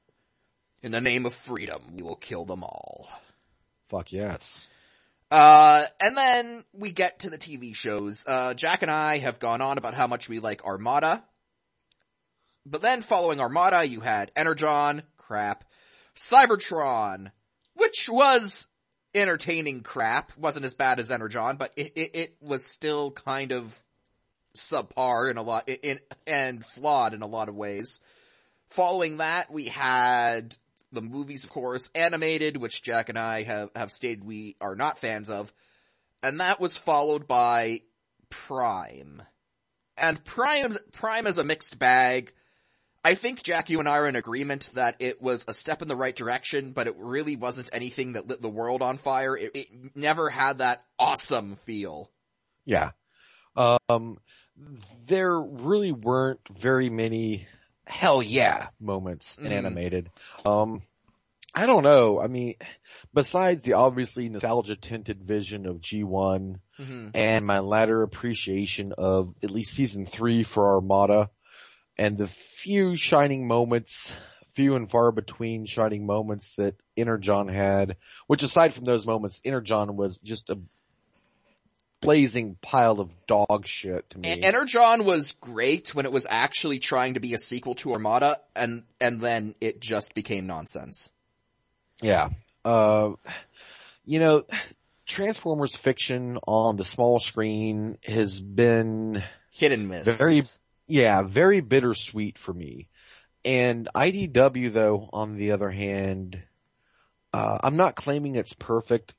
In the name of freedom, we will kill them all. Fuck yes. Uh, and then we get to the TV shows. Uh, Jack and I have gone on about how much we like Armada. But then following Armada, you had Energon, crap. Cybertron, which was entertaining crap. Wasn't as bad as Energon, but it, it, it was still kind of subpar in a lot, in, and flawed in a lot of ways. Following that, we had the movies, of course, animated, which Jack and I have, have stated we are not fans of. And that was followed by Prime. And Prime, Prime is a mixed bag. I think Jack, you and I are in agreement that it was a step in the right direction, but it really wasn't anything that lit the world on fire. It, it never had that awesome feel. Yeah. Um, there really weren't very many hell yeah moments in Mhm. animated. Um, I don't know. I mean, besides the obviously nostalgia tinted vision of G1 Mhm. and my latter appreciation of at least season three for Armada and the few shining moments, few and far between shining moments that Energon had, which aside from those moments, Energon was just a blazing pile of dog shit to me. En- Energon was great when it was actually trying to be a sequel to Armada, and and then it just became nonsense. Yeah. Uh, you know, Transformers fiction on the small screen has been, Hit and miss. Very- yeah, very bittersweet for me. And IDW though, on the other hand, uh, I'm not claiming it's perfect.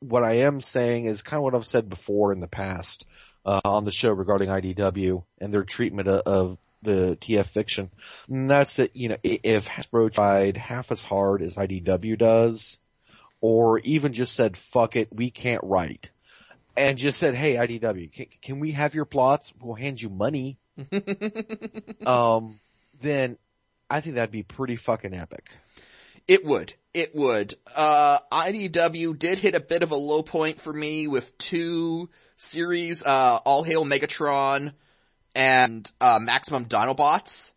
What I am saying is kind of what I've said before in the past, uh, on the show regarding IDW and their treatment of, of the TF fiction. And that's that, you know, if Hasbro tried half as hard as IDW does, or even just said, fuck it, we can't write. And just said, hey IDW, can, can we have your plots? We'll hand you money. um, then I think that'd be pretty fucking epic. It would. It would. Uh, IDW did hit a bit of a low point for me with two series, uh, All Hail Megatron and, uh, Maximum Dinobots.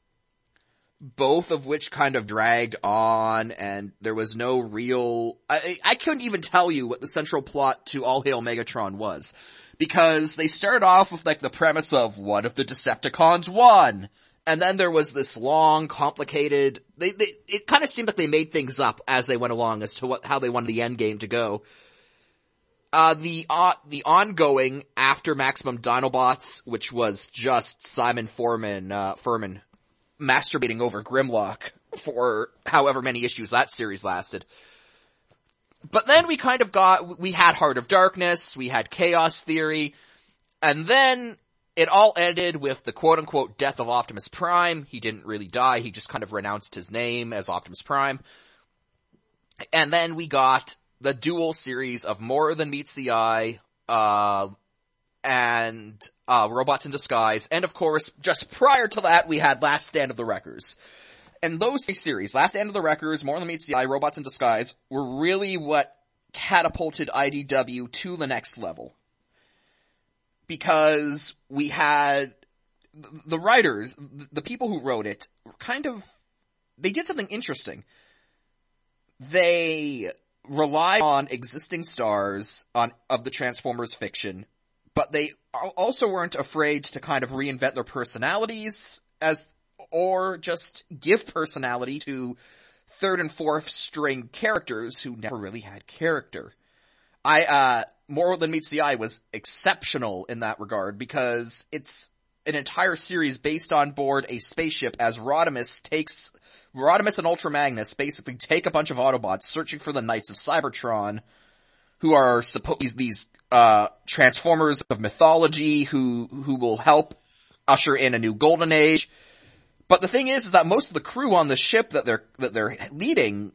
Both of which kind of dragged on and there was no real, I, I couldn't even tell you what the central plot to All Hail Megatron was. Because they started off with like the premise of what if the Decepticons won? And then there was this long, complicated, they, they, it kind of seemed like they made things up as they went along as to what, how they wanted the end game to go. Uh, the, uh, the ongoing after Maximum Dinobots, which was just Simon Foreman, uh, Furman masturbating over Grimlock for however many issues that series lasted. But then we kind of got, we had Heart of Darkness, we had Chaos Theory, and then it all ended with the quote unquote death of Optimus Prime. He didn't really die, he just kind of renounced his name as Optimus Prime. And then we got the dual series of More Than Meets the Eye, uh, and, uh, Robots in Disguise, and of course, just prior to that, we had Last Stand of the Wreckers. And those series, Last End of the Wreckers, More Than Meets the Eye, Robots in Disguise, were really what catapulted IDW to the next level. Because we had, the writers, the people who wrote it, kind of, they did something interesting. They relied on existing stars on, of the Transformers fiction, but they also weren't afraid to kind of reinvent their personalities as, or just give personality to third and fourth string characters who never really had character. I, uh, More Than Meets the Eye was exceptional in that regard because it's an entire series based on board a spaceship as Rodimus takes, Rodimus and Ultra Magnus basically take a bunch of Autobots searching for the Knights of Cybertron who are supposed, these, uh, transformers of mythology who, who will help usher in a new golden age. But the thing is, is that most of the crew on the ship that they're, that they're leading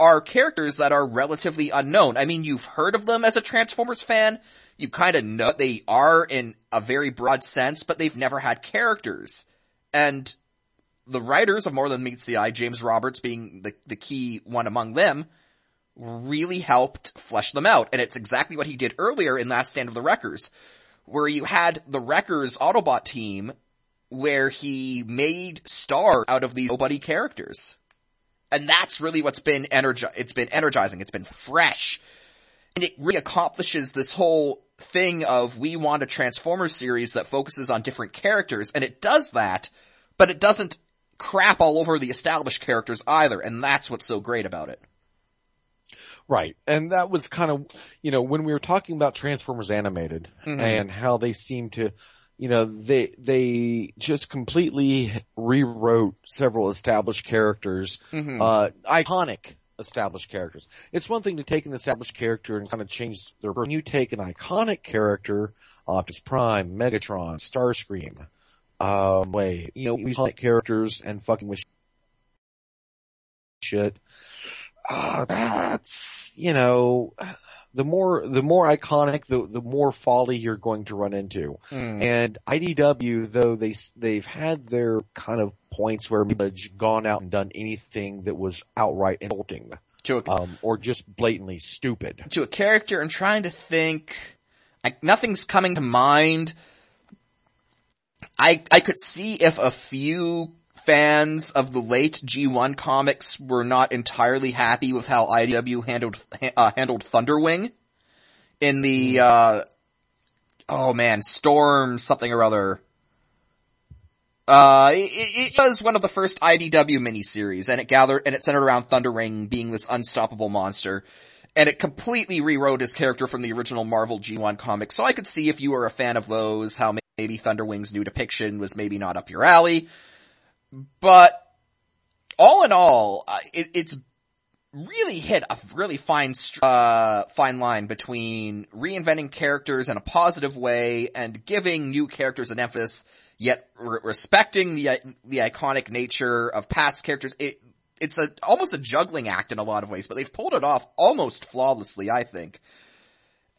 are characters that are relatively unknown. I mean, you've heard of them as a Transformers fan. You kind of know they are in a very broad sense, but they've never had characters. And the writers of More Than Meets the Eye, James Roberts being the, the key one among them, really helped flesh them out. And it's exactly what he did earlier in Last Stand of the Wreckers, where you had the Wreckers Autobot team where he made Star out of these nobody characters. And that's really what's been energi- it's been energizing, it's been fresh. And it really accomplishes this whole thing of we want a Transformers series that focuses on different characters, and it does that, but it doesn't crap all over the established characters either, and that's what's so great about it. Right. And that was kind of, you know, when we were talking about Transformers Animated Mhm. and how they seem to, you know, they, they just completely rewrote several established characters, Mhm. uh, iconic established characters. It's one thing to take an established character and kind of change their, when you take an iconic character, Optimus Prime, Megatron, Starscream, um, wait, you know, we iconic characters and fucking with shit. Uh, that's, you know, the more the more iconic, the the more folly you're going to run into. Mm. And IDW, though they they've had their kind of points where they've gone out and done anything that was outright insulting, To a, um, or just blatantly stupid. to a character and trying to think, I, nothing's coming to mind. I, I could see if a few fans of the late G1 comics were not entirely happy with how IDW handled, uh, handled Thunderwing in the, uh, oh man, Storm something or other. Uh, it, it was one of the first IDW miniseries and it gathered, and it centered around Thunderwing being this unstoppable monster. And it completely rewrote his character from the original Marvel G1 comic. So I could see if you were a fan of those, how maybe Thunderwing's new depiction was maybe not up your alley. But all in all, uh, it, it's really hit a really fine, uh, fine line between reinventing characters in a positive way and giving new characters an emphasis, yet re- respecting the the iconic nature of past characters. It it's a almost a juggling act in a lot of ways, but they've pulled it off almost flawlessly, I think.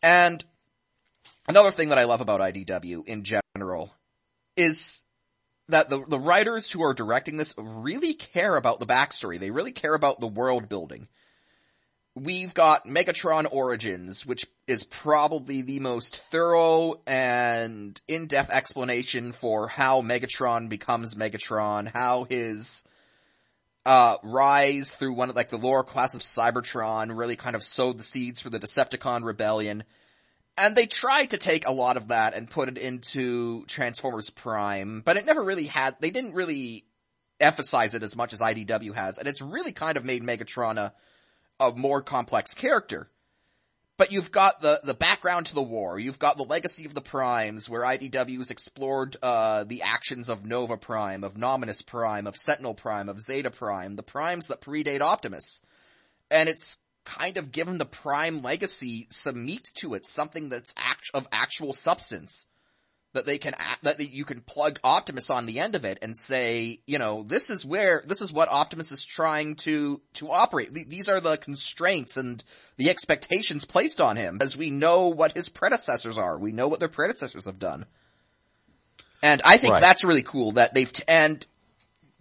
And another thing that I love about IDW in general is that the, the writers who are directing this really care about the backstory. They really care about the world building. We've got Megatron Origins, which is probably the most thorough and in-depth explanation for how Megatron becomes Megatron, how his uh, rise through one of like the lower class of Cybertron really kind of sowed the seeds for the Decepticon rebellion. And they tried to take a lot of that and put it into Transformers Prime, but it never really had, they didn't really emphasize it as much as IDW has, and it's really kind of made Megatron a, a more complex character. But you've got the, the background to the war, you've got the legacy of the Primes, where IDW's explored, uh, the actions of Nova Prime, of Nominus Prime, of Sentinel Prime, of Zeta Prime, the Primes that predate Optimus. And it's kind of given the Prime legacy some meat to it, something that's act- of actual substance. That they can, act, that you can plug Optimus on the end of it and say, you know, this is where, this is what Optimus is trying to, to operate. These are the constraints and the expectations placed on him, as we know what his predecessors are. We know what their predecessors have done. And I think Right. that's really cool that they've, t- and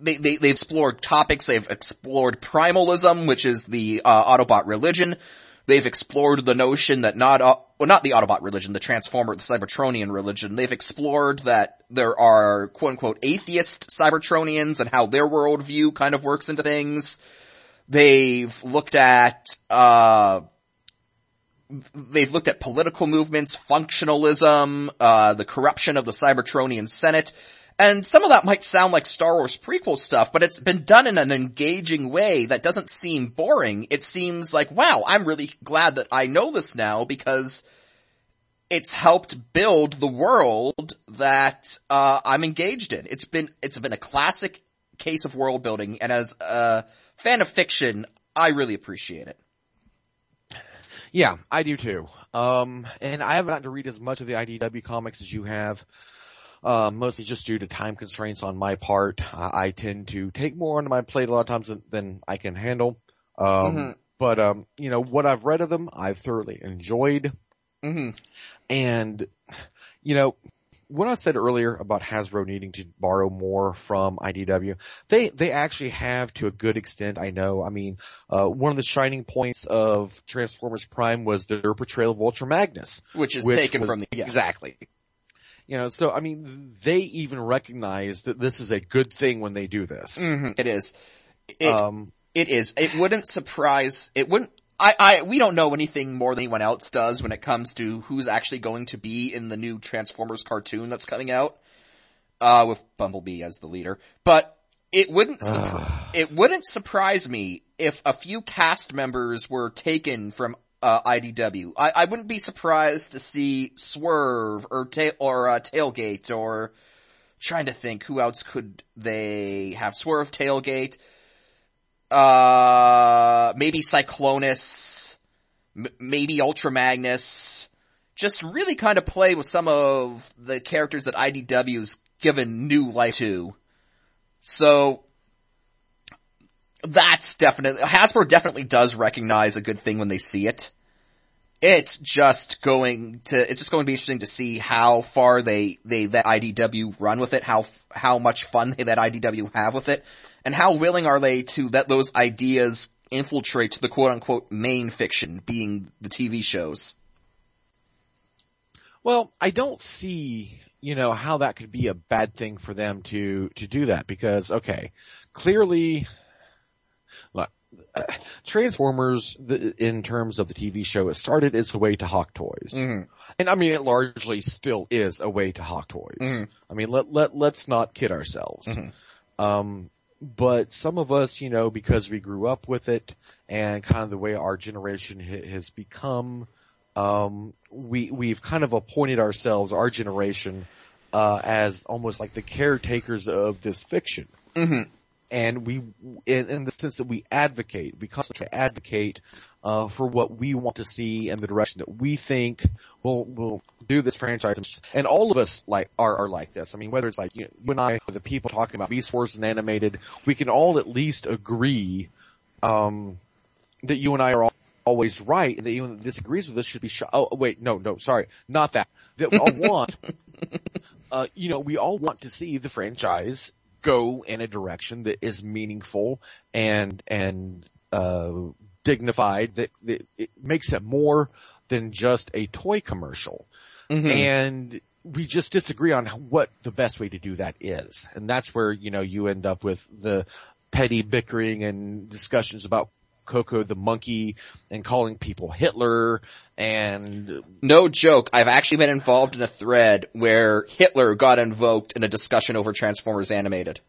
they, they, they've explored topics, they've explored primalism, which is the, uh, Autobot religion. They've explored the notion that not, uh, well not the Autobot religion, the Transformer, the Cybertronian religion. They've explored that there are quote unquote atheist Cybertronians and how their worldview kind of works into things. They've looked at, uh, they've looked at political movements, functionalism, uh, the corruption of the Cybertronian Senate, and some of that might sound like Star Wars prequel stuff, but it's been done in an engaging way that doesn't seem boring. It seems like, wow, I'm really glad that I know this now because it's helped build the world that, uh, I'm engaged in. It's been, it's been a classic case of world building, and as a fan of fiction, I really appreciate it. Yeah, I do too. Um, and I haven't gotten to read as much of the IDW comics as you have. Uh, mostly just due to time constraints on my part. I, I tend to take more onto my plate a lot of times than, than I can handle. Um, Mhm. but, um, you know, what I've read of them, I've thoroughly enjoyed. hmm And, you know, what I said earlier about Hasbro needing to borrow more from IDW, they, they actually have to a good extent, I know. I mean, uh, one of the shining points of Transformers Prime was their portrayal of Ultra Magnus. Which is which taken was- from the, yeah. Exactly. You know, so I mean, they even recognize that this is a good thing when they do this. Mhm, It is. It, Um, it is. It wouldn't surprise, it wouldn't, I, I, we don't know anything more than anyone else does when it comes to who's actually going to be in the new Transformers cartoon that's coming out, uh, with Bumblebee as the leader. But it wouldn't, surpri- it wouldn't surprise me if a few cast members were taken from uh, IDW. I, I wouldn't be surprised to see Swerve or tail or uh, Tailgate or trying to think who else could they have Swerve Tailgate. Uh, maybe Cyclonus, m- maybe Ultra Magnus. Just really kind of play with some of the characters that IDW's given new life to. So, that's definitely, Hasbro definitely does recognize a good thing when they see it. it's just going to, it's just going to be interesting to see how far they, they let IDW run with it, how, how much fun they let IDW have with it, and how willing are they to let those ideas infiltrate to the quote unquote main fiction, being the TV shows. Well, I don't see, you know, how that could be a bad thing for them to, to do that because, okay, clearly, Transformers, the, in terms of the TV show, it started as a way to hawk toys. Mm-hmm. And I mean, it largely still is a way to hawk toys. Mm-hmm. I mean, let, let, let's not kid ourselves. Mm-hmm. Um, but some of us, you know, because we grew up with it and kind of the way our generation has become, um, we, we've kind of appointed ourselves, our generation, uh, as almost like the caretakers of this fiction. And we, in, in the sense that we advocate, we constantly advocate, uh, for what we want to see and the direction that we think will, will do this franchise. And all of us like, are, are like this. I mean, whether it's like you, you and I, the people talking about Beast Wars and animated, we can all at least agree, um, that you and I are all always right and that anyone that disagrees with us should be shot. Oh, wait, no, no, sorry. Not that. That we all want, uh, you know, we all want to see the franchise go in a direction that is meaningful and, and, uh, dignified that, that it makes it more than just a toy commercial. Mm-hmm. And we just disagree on what the best way to do that is. And that's where, you know, you end up with the petty bickering and discussions about Coco the monkey and calling people Hitler and No joke, I've actually been involved in a thread where Hitler got invoked in a discussion over Transformers Animated.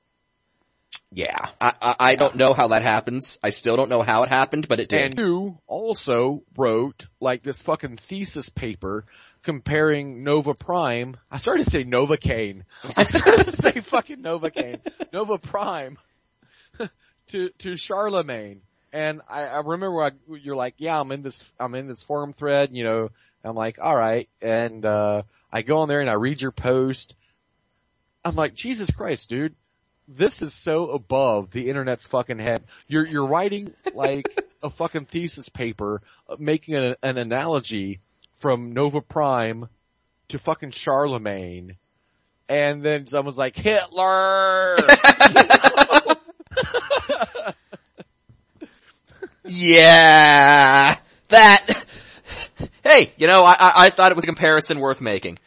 yeah. I, I, I don't know how that happens. I still don't know how it happened, but it did. And you also wrote like this fucking thesis paper comparing Nova Prime. I started to say Novocaine. I started to say fucking Novocaine. Nova Prime to, to Charlemagne. And I, I remember I, you're like, yeah, I'm in this, I'm in this forum thread, you know, I'm like, alright. And, uh, I go on there and I read your post. I'm like, Jesus Christ, dude. This is so above the internet's fucking head. You're, you're writing like a fucking thesis paper, uh, making an, an analogy from Nova Prime to fucking Charlemagne. And then someone's like, Hitler! Yeah, that. Hey, you know, I, I, I thought it was a comparison worth making.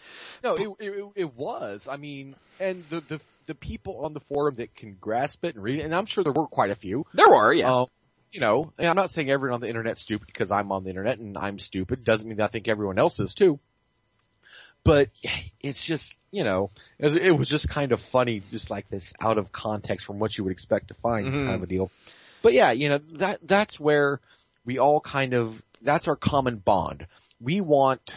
No, it, it, it was. I mean, and the, the, the people on the forum that can grasp it and read it, and I'm sure there were quite a few. There were, yeah. Um, you know, I'm not saying everyone on the internet's stupid because I'm on the internet and I'm stupid. Doesn't mean that I think everyone else is too. But it's just, you know, it was, just kind of funny, just like this out of context from what you would expect to find Mhm. kind of a deal. But yeah, you know, that, that's where we all kind of, that's our common bond. We want,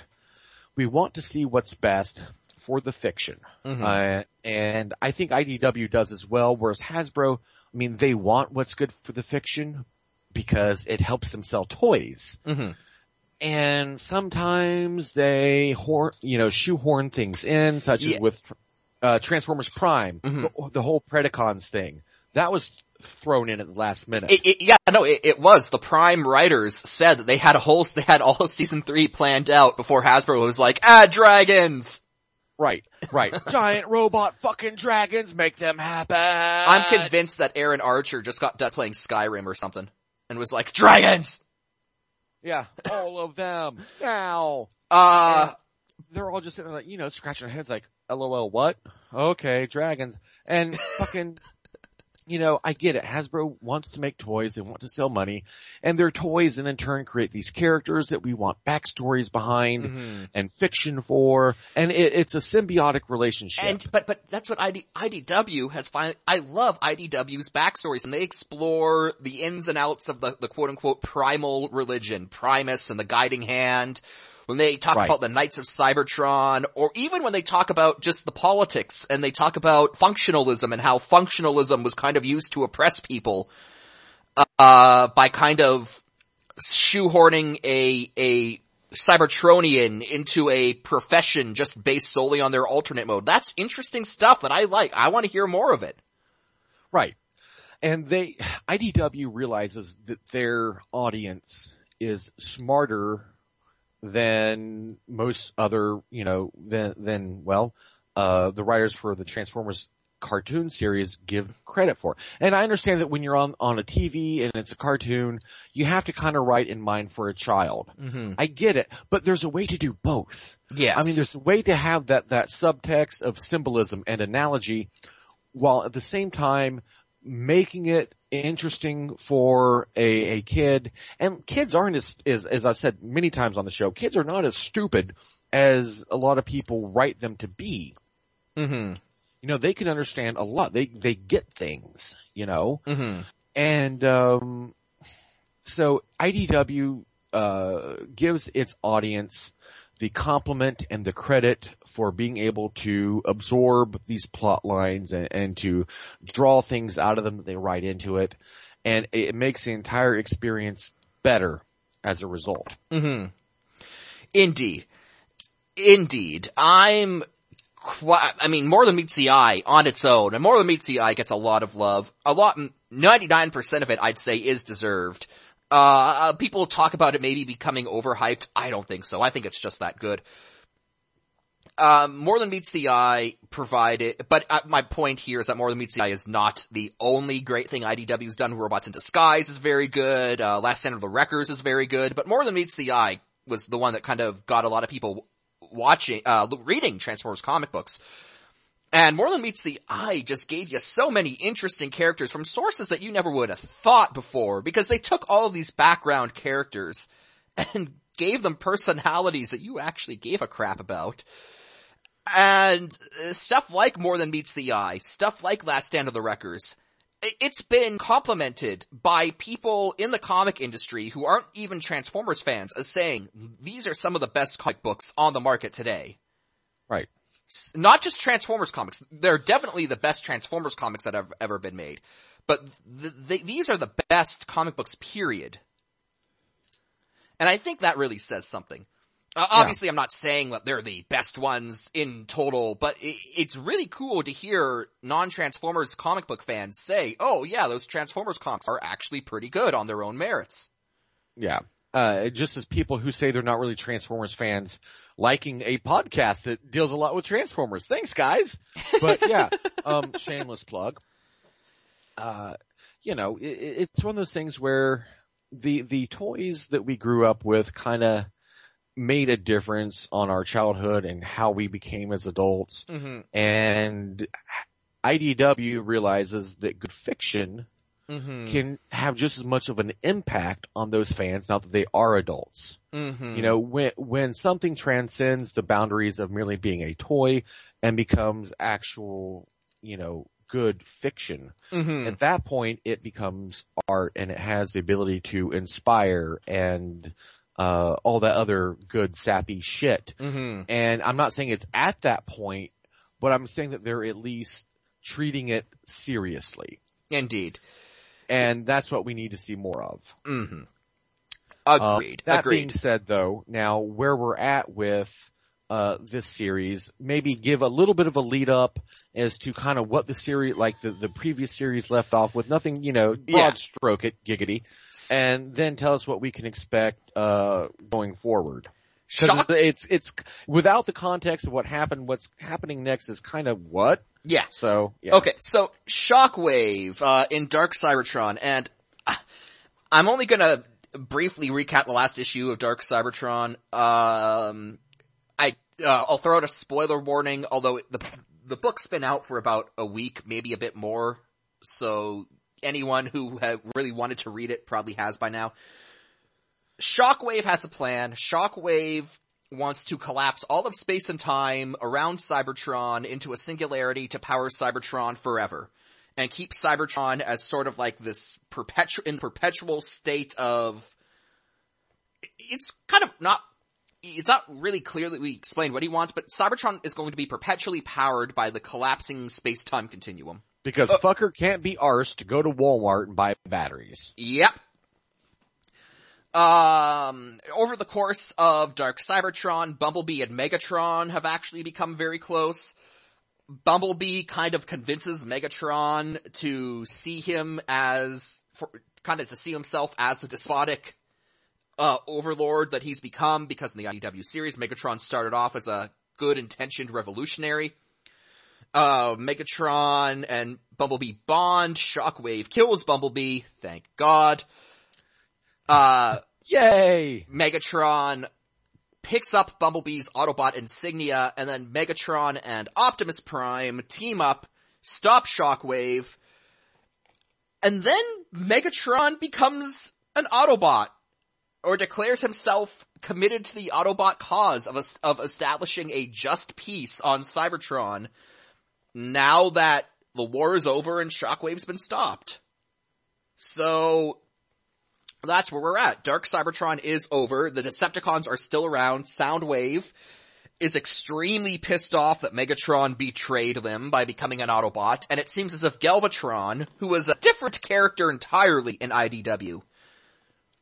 we want to see what's best for the fiction. Mhm. Uh, and I think IDW does as well, whereas Hasbro, I mean, they want what's good for the fiction because it helps them sell toys. hmm And sometimes they horn, you know, shoehorn things in, such Yeah. as with, uh, Transformers Prime, Mhm. the, the whole Predacons thing. That was thrown in at the last minute. It, it, yeah, no, it, it was. The Prime writers said that they had a whole, they had all of season three planned out before Hasbro was like, ah, dragons! right, right. Giant robot fucking dragons, make them happen. I'm convinced that Aaron Archer just got done playing Skyrim or something. And was like, dragons! Yeah, all of them now. Uh, they're all just sitting there like, you know, scratching their heads like, lol, what? Okay, dragons. And fucking, you know, I get it. Hasbro wants to make toys, they want to sell money, and their toys and in turn create these characters that we want backstories behind mhm. and fiction for, and it, it's a symbiotic relationship. And, but, but that's what ID, IDW has finally, I love IDW's backstories and they explore the ins and outs of the, the quote unquote primal religion, Primus and the guiding hand. When they talk Right. about the Knights of Cybertron, or even when they talk about just the politics and they talk about functionalism and how functionalism was kind of used to oppress people, uh, by kind of shoehorning a, a Cybertronian into a profession just based solely on their alternate mode. That's interesting stuff that I like. I want to hear more of it. Right. And they, IDW realizes that their audience is smarter than most other, you know, than, than, well, uh, the writers for the Transformers cartoon series give credit for. And I understand that when you're on, on a TV and it's a cartoon, you have to kind of write in mind for a child. Mm-hmm. I get it, but there's a way to do both. Yes. I mean, there's a way to have that, that subtext of symbolism and analogy while at the same time making it interesting for a, a kid. And kids aren't as, as, as I've said many times on the show, kids are not as stupid as a lot of people write them to be. Mm-hmm. You know, they can understand a lot. They, they get things, you know? Mm-hmm. And, um, so IDW, uh, gives its audience the compliment and the credit for being able to absorb these plot lines and, and to draw things out of them that they write into it. And it makes the entire experience better as a result. Mm-hmm. Indeed. Indeed. I'm quite, I mean, More Than Meets the Eye on its own, and More Than Meets the Eye gets a lot of love. A lot, 99% of it I'd say is deserved. Uh, people talk about it maybe becoming overhyped. I don't think so. I think it's just that good. Um, More Than Meets the Eye provided, but uh, my point here is that More Than Meets the Eye is not the only great thing IDW's done. Robots in Disguise is very good. Uh, Last Stand of the Wreckers is very good, but More Than Meets the Eye was the one that kind of got a lot of people watching, uh, reading Transformers comic books. And More Than Meets the Eye just gave you so many interesting characters from sources that you never would have thought before because they took all of these background characters and gave them personalities that you actually gave a crap about. And uh, stuff like More Than Meets the Eye, stuff like Last Stand of the Wreckers, it's been complimented by people in the comic industry who aren't even Transformers fans as saying, these are some of the best comic books on the market today. Right. Not just Transformers comics. They're definitely the best Transformers comics that have ever been made. But th- th- these are the best comic books, period. And I think that really says something. Uh, obviously, yeah. I'm not saying that they're the best ones in total, but it, it's really cool to hear non-Transformers comic book fans say, oh yeah, those Transformers comics are actually pretty good on their own merits. Yeah. Uh, just as people who say they're not really Transformers fans liking a podcast that deals a lot with Transformers. Thanks guys. But yeah, um, shameless plug. Uh, you know, it, it's one of those things where the, the toys that we grew up with kind of made a difference on our childhood and how we became as adults. Mm-hmm. And IDW realizes that good fiction mm-hmm. can have just as much of an impact on those fans now that they are adults. Mm-hmm. You know, when, when something transcends the boundaries of merely being a toy and becomes actual, you know, good fiction, mm-hmm. at that point it becomes art and it has the ability to inspire and uh, all that other good sappy shit. Mm-hmm. And I'm not saying it's at that point, but I'm saying that they're at least treating it seriously. Indeed. And that's what we need to see more of. Mm-hmm. Agreed. Uh, that Agreed. being said though, now where we're at with uh, this series, maybe give a little bit of a lead up as to kind of what the series, like the, the previous series left off with nothing, you know, broad Yeah. stroke it, giggity, and then tell us what we can expect, uh, going forward. Shock- it's, it's, without the context of what happened, what's happening next is kind of what? yeah. So, yeah. Okay, so Shockwave uh, in Dark Cybertron, and uh, I'm only gonna briefly recap the last issue of Dark Cybertron. Um, I uh, I'll throw out a spoiler warning, although the the book's been out for about a week, maybe a bit more. So anyone who really wanted to read it probably has by now. Shockwave has a plan. Shockwave wants to collapse all of space and time around Cybertron into a singularity to power Cybertron forever. And keep Cybertron as sort of like this perpetual, in perpetual state of, it's kind of not, it's not really clear that we explained what he wants, but Cybertron is going to be perpetually powered by the collapsing space-time continuum. Because Uh, fucker can't be arsed to go to Walmart and buy batteries. Yep. Um, over the course of Dark Cybertron, Bumblebee and Megatron have actually become very close. Bumblebee kind of convinces Megatron to see him as, for, kind of to see himself as the despotic uh, overlord that he's become because in the IDW series, Megatron started off as a good intentioned revolutionary. Uh, Megatron and Bumblebee bond, Shockwave kills Bumblebee, thank god. Uh, Yay! Megatron picks up Bumblebee's Autobot insignia, and then Megatron and Optimus Prime team up, stop Shockwave, and then Megatron becomes an Autobot, or declares himself committed to the Autobot cause of, of establishing a just peace on Cybertron, now that the war is over and Shockwave's been stopped. So, that's where we're at. Dark Cybertron is over. The Decepticons are still around. Soundwave is extremely pissed off that Megatron betrayed them by becoming an Autobot, and it seems as if Galvatron, who was a different character entirely in IDW.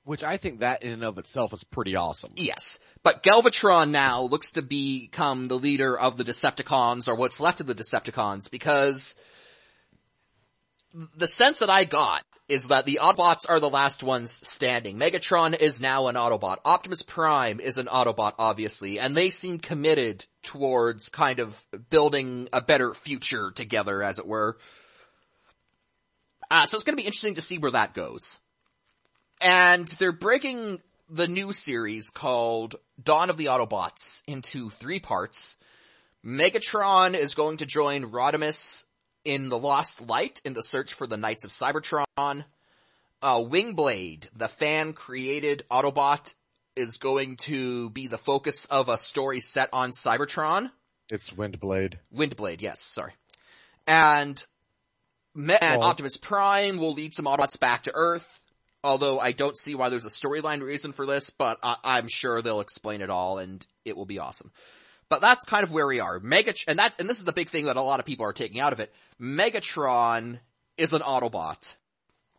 Which I think that in and of itself is pretty awesome. Yes. But Galvatron now looks to become the leader of the Decepticons, or what's left of the Decepticons, because the sense that I got is that the Autobots are the last ones standing. Megatron is now an Autobot. Optimus Prime is an Autobot, obviously, and they seem committed towards kind of building a better future together, as it were. Uh, so it's gonna be interesting to see where that goes. And they're breaking the new series called Dawn of the Autobots into three parts. Megatron is going to join Rodimus in the Lost Light in the search for the Knights of Cybertron. Uh, Wingblade, the fan created Autobot, is going to be the focus of a story set on Cybertron. It's Windblade. Windblade, yes, sorry. And, and Optimus Prime will lead some Autobots back to Earth. Although I don't see why there's a storyline reason for this, but I- I'm sure they'll explain it all and it will be awesome. But that's kind of where we are. Mega, and that, and this is the big thing that a lot of people are taking out of it. Megatron is an Autobot.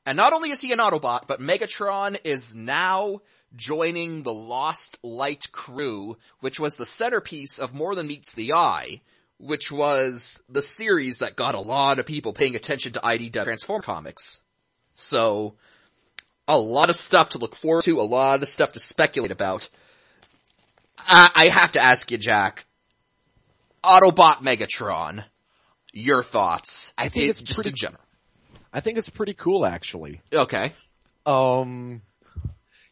And not only is he an Autobot, but Megatron is now joining the Lost Light crew, which was the centerpiece of More Than Meets the Eye, which was the series that got a lot of people paying attention to IDW Transform comics. So, a lot of stuff to look forward to, a lot of stuff to speculate about. I, I have to ask you, Jack. Autobot Megatron, your thoughts? I think It- it's just pretty- in general. I think it's pretty cool actually. Okay. Um,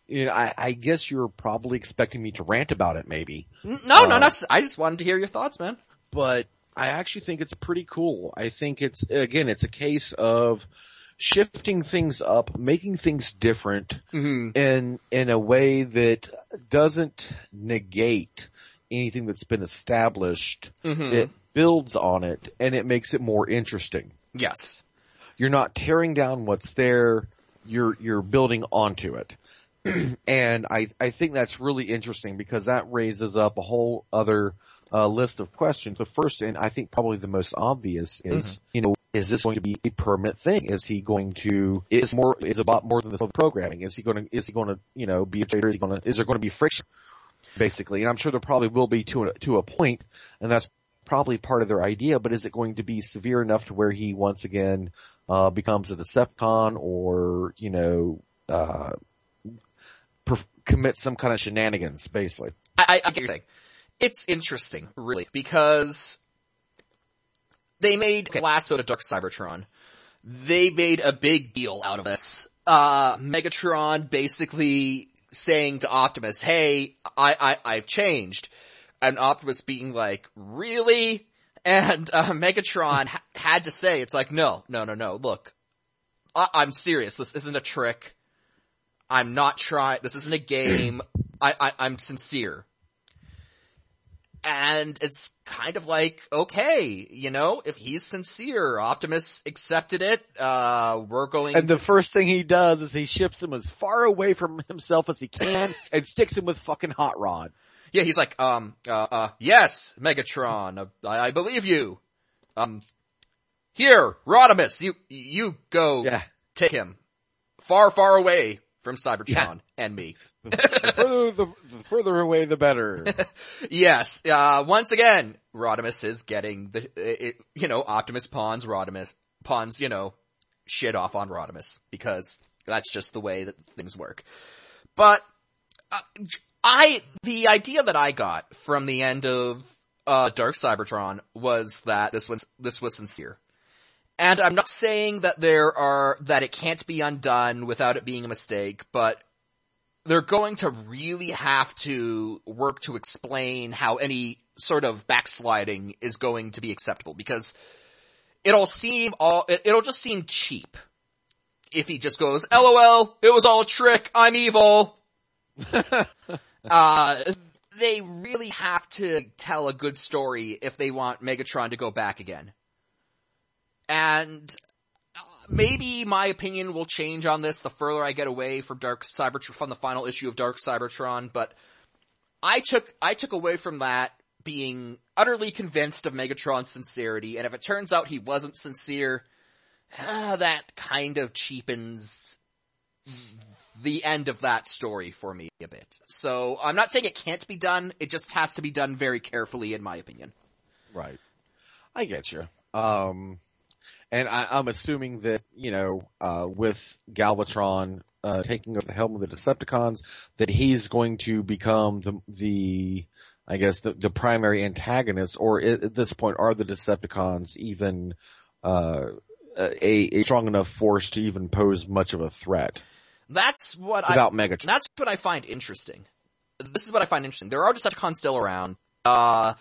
you know, I, I guess you were probably expecting me to rant about it maybe, No, no, Uh, no. I just wanted to hear your thoughts, man. but I actually think it's pretty cool. I think it's, again, it's a case of shifting things up, making things different Mm-hmm. in, in a way that doesn't negate anything that's been established. Mm-hmm. It builds on it and it makes it more interesting. Yes. You're not tearing down what's there. You're, you're building onto it. and I, I think that's really interesting because that raises up a whole other uh, list of questions. The first, and I think probably the most obvious is, you know, is this going to be a permanent thing? Is he going to, is more, is about more than the programming? Is he going to, is he going to, you know, be a trader? Is he going to, is there going to be friction? Basically, and I'm sure there probably will be to a, to a point, and that's probably part of their idea, but is it going to be severe enough to where he once again, uh, becomes a Decepticon or, you know, uh, per- commits some kind of shenanigans, basically. I, I, I get. It's interesting, really, because they made okay, Lasso to Dark Cybertron. They made a big deal out of this. Uh, Megatron basically saying to Optimus, hey, I, I, I've changed. And Optimus being like, really? And, uh, Megatron ha- had to say, it's like, no, no, no, no, look, I- I'm serious. This isn't a trick. I'm not trying, this isn't a game. I, I, I'm sincere. And it's kind of like, okay, you know, if he's sincere, Optimus accepted it, uh, we're going And the first thing he does is he ships him as far away from himself as he can and sticks him with fucking Hot Rod. Yeah, he's like, um, uh, uh, yes, Megatron, uh, I, I believe you. Um, here, Rodimus, you, you go Yeah. take him far, far away from Cybertron Yeah. and me. The further, the, the further away, the better. Yes, uh, once again, Rodimus is getting the, it, you know, Optimus pawns Rodimus, pawns, you know, shit off on Rodimus, because that's just the way that things work. But, uh, I, the idea that I got from the end of, uh, Dark Cybertron was that this was, this was sincere. And I'm not saying that there are, that it can't be undone without it being a mistake, but they're going to really have to work to explain how any sort of backsliding is going to be acceptable because it'll seem all, it, will just seem cheap if he just goes, LOL, it was all a trick, I'm evil. uh, they really have to tell a good story if they want Megatron to go back again. And maybe my opinion will change on this the further I get away from Dark Cybertron, from the final issue of Dark Cybertron, but I took, I took away from that being utterly convinced of Megatron's sincerity, and if it turns out he wasn't sincere, uh, that kind of cheapens the end of that story for me a bit. So I'm not saying it can't be done, it just has to be done very carefully in my opinion. Right. I get you. Um, and I, am assuming that, you know, uh, with Galvatron, uh, taking over the helm of the Decepticons, that he's going to become the, the, I guess the, the primary antagonist, or at this point are the Decepticons even, uh, a, a strong enough force to even pose much of a threat? That's what without I, Megatron. That's what I find interesting. This is what I find interesting. There are Decepticons still around. Uh,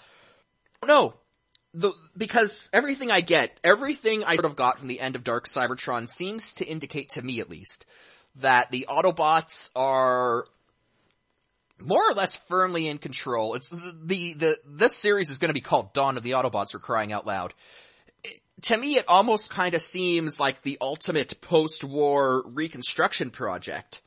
no. The, because everything I get, everything I sort of got from the end of Dark Cybertron seems to indicate to me at least, that the Autobots are more or less firmly in control. It's the, the, the this series is going to be called Dawn of the Autobots for crying out loud to me it almost kind of seems like the ultimate post-war reconstruction project.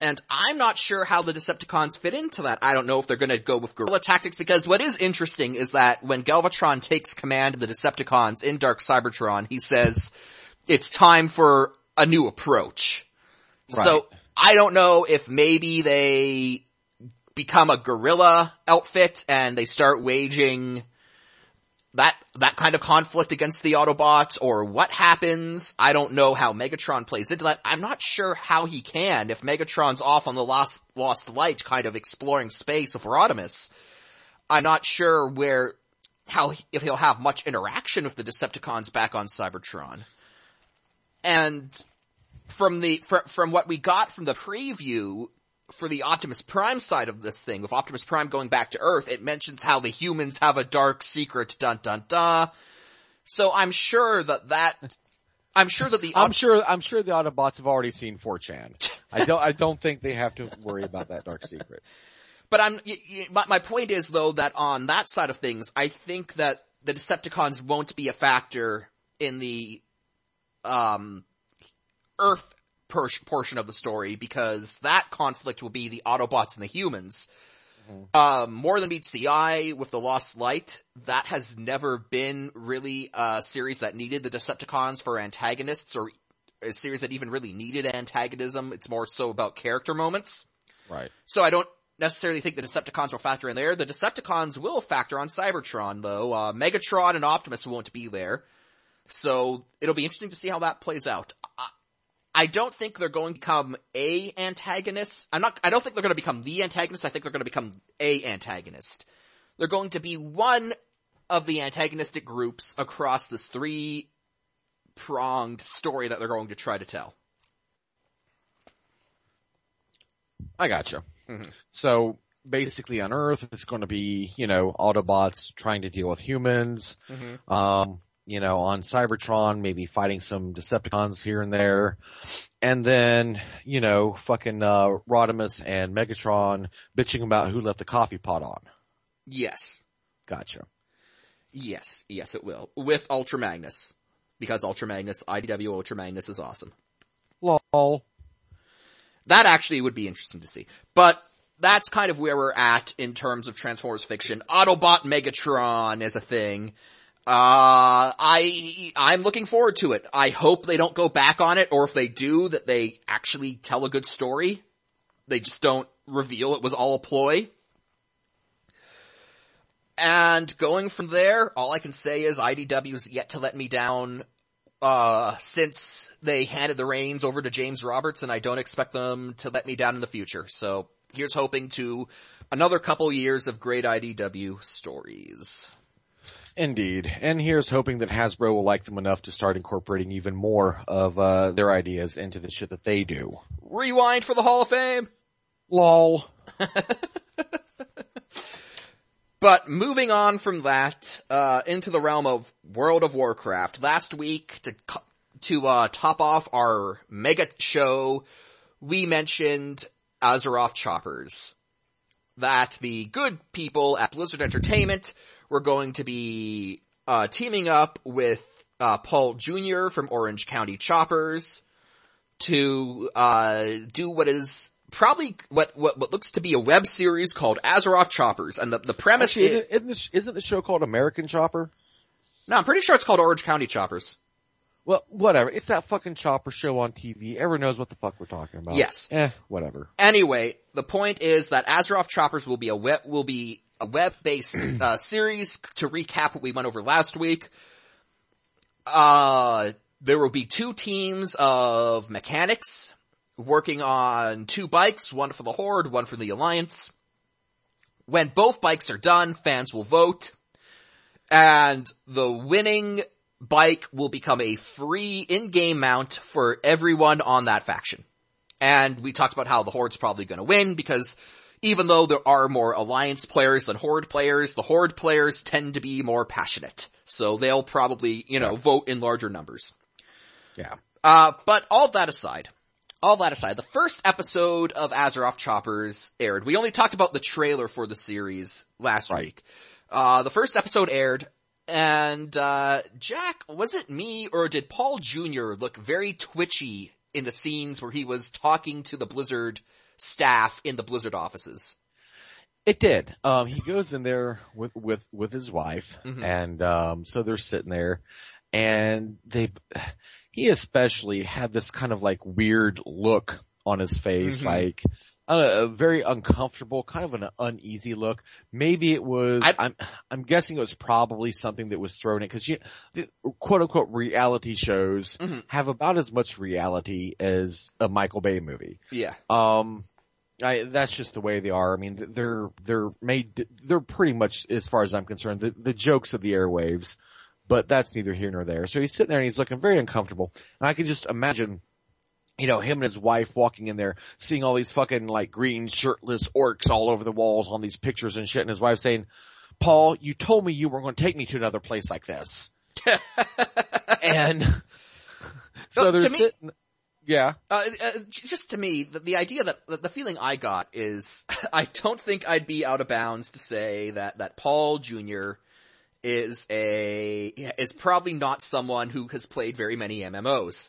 And I'm not sure how the Decepticons fit into that. I don't know if they're gonna go with guerrilla tactics because what is interesting is that when Galvatron takes command of the Decepticons in Dark Cybertron, he says, it's time for a new approach. Right. So, I don't know if maybe they become a guerrilla outfit and they start waging that, that kind of conflict against the Autobots or what happens. I don't know how Megatron plays into that. I'm not sure how he can if Megatron's off on the Lost, Lost Light kind of exploring space with Rodimus. I'm not sure where, how, if he'll have much interaction with the Decepticons back on Cybertron. And from the, from what we got from the preview, for the Optimus Prime side of this thing, with Optimus Prime going back to Earth, it mentions how the humans have a dark secret, dun dun dun. So I'm sure that that, I'm sure that the, I'm sure, I'm sure the Autobots have already seen 4chan. I don't, I don't think they have to worry about that dark secret. But I'm, my, my point is though that on that side of things, I think that the Decepticons won't be a factor in the, um, Earth portion of the story because that conflict will be the Autobots and the humans. Mm-hmm. Um, more than meets the eye with the Lost Light, that has never been really a series that needed the Decepticons for antagonists or a series that even really needed antagonism. It's more so about character moments. Right. So I don't necessarily think the Decepticons will factor in there. The Decepticons will factor on Cybertron though. Uh, Megatron and Optimus won't be there. So it'll be interesting to see how that plays out. I don't think they're going to become a antagonist. I'm not, I don't think they're going to become the antagonist. I think they're going to become a antagonist. They're going to be one of the antagonistic groups across this three pronged story that they're going to try to tell. I gotcha. Mm-hmm. So basically on Earth, it's going to be, you know, Autobots trying to deal with humans. Mm-hmm. Um, you know, on Cybertron, maybe fighting some Decepticons here and there. And then, you know, fucking, uh, Rodimus and Megatron bitching about who left the coffee pot on. Yes. Gotcha. Yes, yes it will. With Ultra Magnus. Because Ultra Magnus, IDW Ultra Magnus is awesome. Lol. That actually would be interesting to see. But that's kind of where we're at in terms of Transformers fiction. Autobot Megatron is a thing. Uh, I, I'm looking forward to it. I hope they don't go back on it, or if they do, that they actually tell a good story. They just don't reveal it was all a ploy. And going from there, all I can say is IDW's yet to let me down, uh, since they handed the reins over to James Roberts, and I don't expect them to let me down in the future. So, here's hoping to another couple years of great IDW stories. Indeed. And here's hoping that Hasbro will like them enough to start incorporating even more of uh, their ideas into the shit that they do. Rewind for the Hall of Fame! Lol. But moving on from that, uh, into the realm of World of Warcraft, last week to, to, uh, top off our mega show, we mentioned Azeroth Choppers. That the good people at Blizzard Entertainment were going to be, uh, teaming up with, uh, Paul Jr. from Orange County Choppers to, uh, do what is probably what, what, what looks to be a web series called Azeroth Choppers, and the, the premise Actually, is, isn't, isn't, the, isn't the show called American Chopper? no, I'm pretty sure it's called Orange County Choppers. Well, whatever. It's that fucking chopper show on TV. Everyone knows what the fuck we're talking about. Yes. Eh, whatever. Anyway, the point is that Azeroth Choppers will be a web, will be a web-based, uh, series to recap what we went over last week. Uh, there will be two teams of mechanics working on two bikes, one for the Horde, one for the Alliance. When both bikes are done, fans will vote, and the winning bike will become a free in-game mount for everyone on that faction. And we talked about how the Horde's probably gonna win because even though there are more Alliance players than Horde players, the Horde players tend to be more passionate. So they'll probably, you know, vote in larger numbers. Yeah. Uh, but all that aside, all that aside, the first episode of Azeroth Choppers aired. We only talked about the trailer for the series last Right. week. Uh, the first episode aired, and, uh, Jack, was it me or did Paul Jr. look very twitchy in the scenes where he was talking to the Blizzard staff in the Blizzard offices? It did. Um, he goes in there with, with, with his wife Mhm. and, um, so they're sitting there and they, he especially had this kind of like weird look on his face, Mhm. like, a very uncomfortable, kind of an uneasy look. Maybe it was, I- am I'm guessing it was probably something that was thrown in, cause you, the quote unquote reality shows Mhm. have about as much reality as a Michael Bay movie. Yeah. Um, I, that's just the way they are. I mean, they're, they're made, they're pretty much, as far as I'm concerned, the, the jokes of the airwaves, but that's neither here nor there. So he's sitting there and he's looking very uncomfortable. And I can just imagine, you know, him and his wife walking in there, seeing all these fucking like green shirtless orcs all over the walls on these pictures and shit, and his wife saying, Paul, you told me you were going to take me to another place like this. and so So, they're to me- yeah. Uh, uh, just to me, the, the idea that, the, the feeling I got is, I don't think I'd be out of bounds to say that, that Paul Jr. is a, is probably not someone who has played very many MMOs.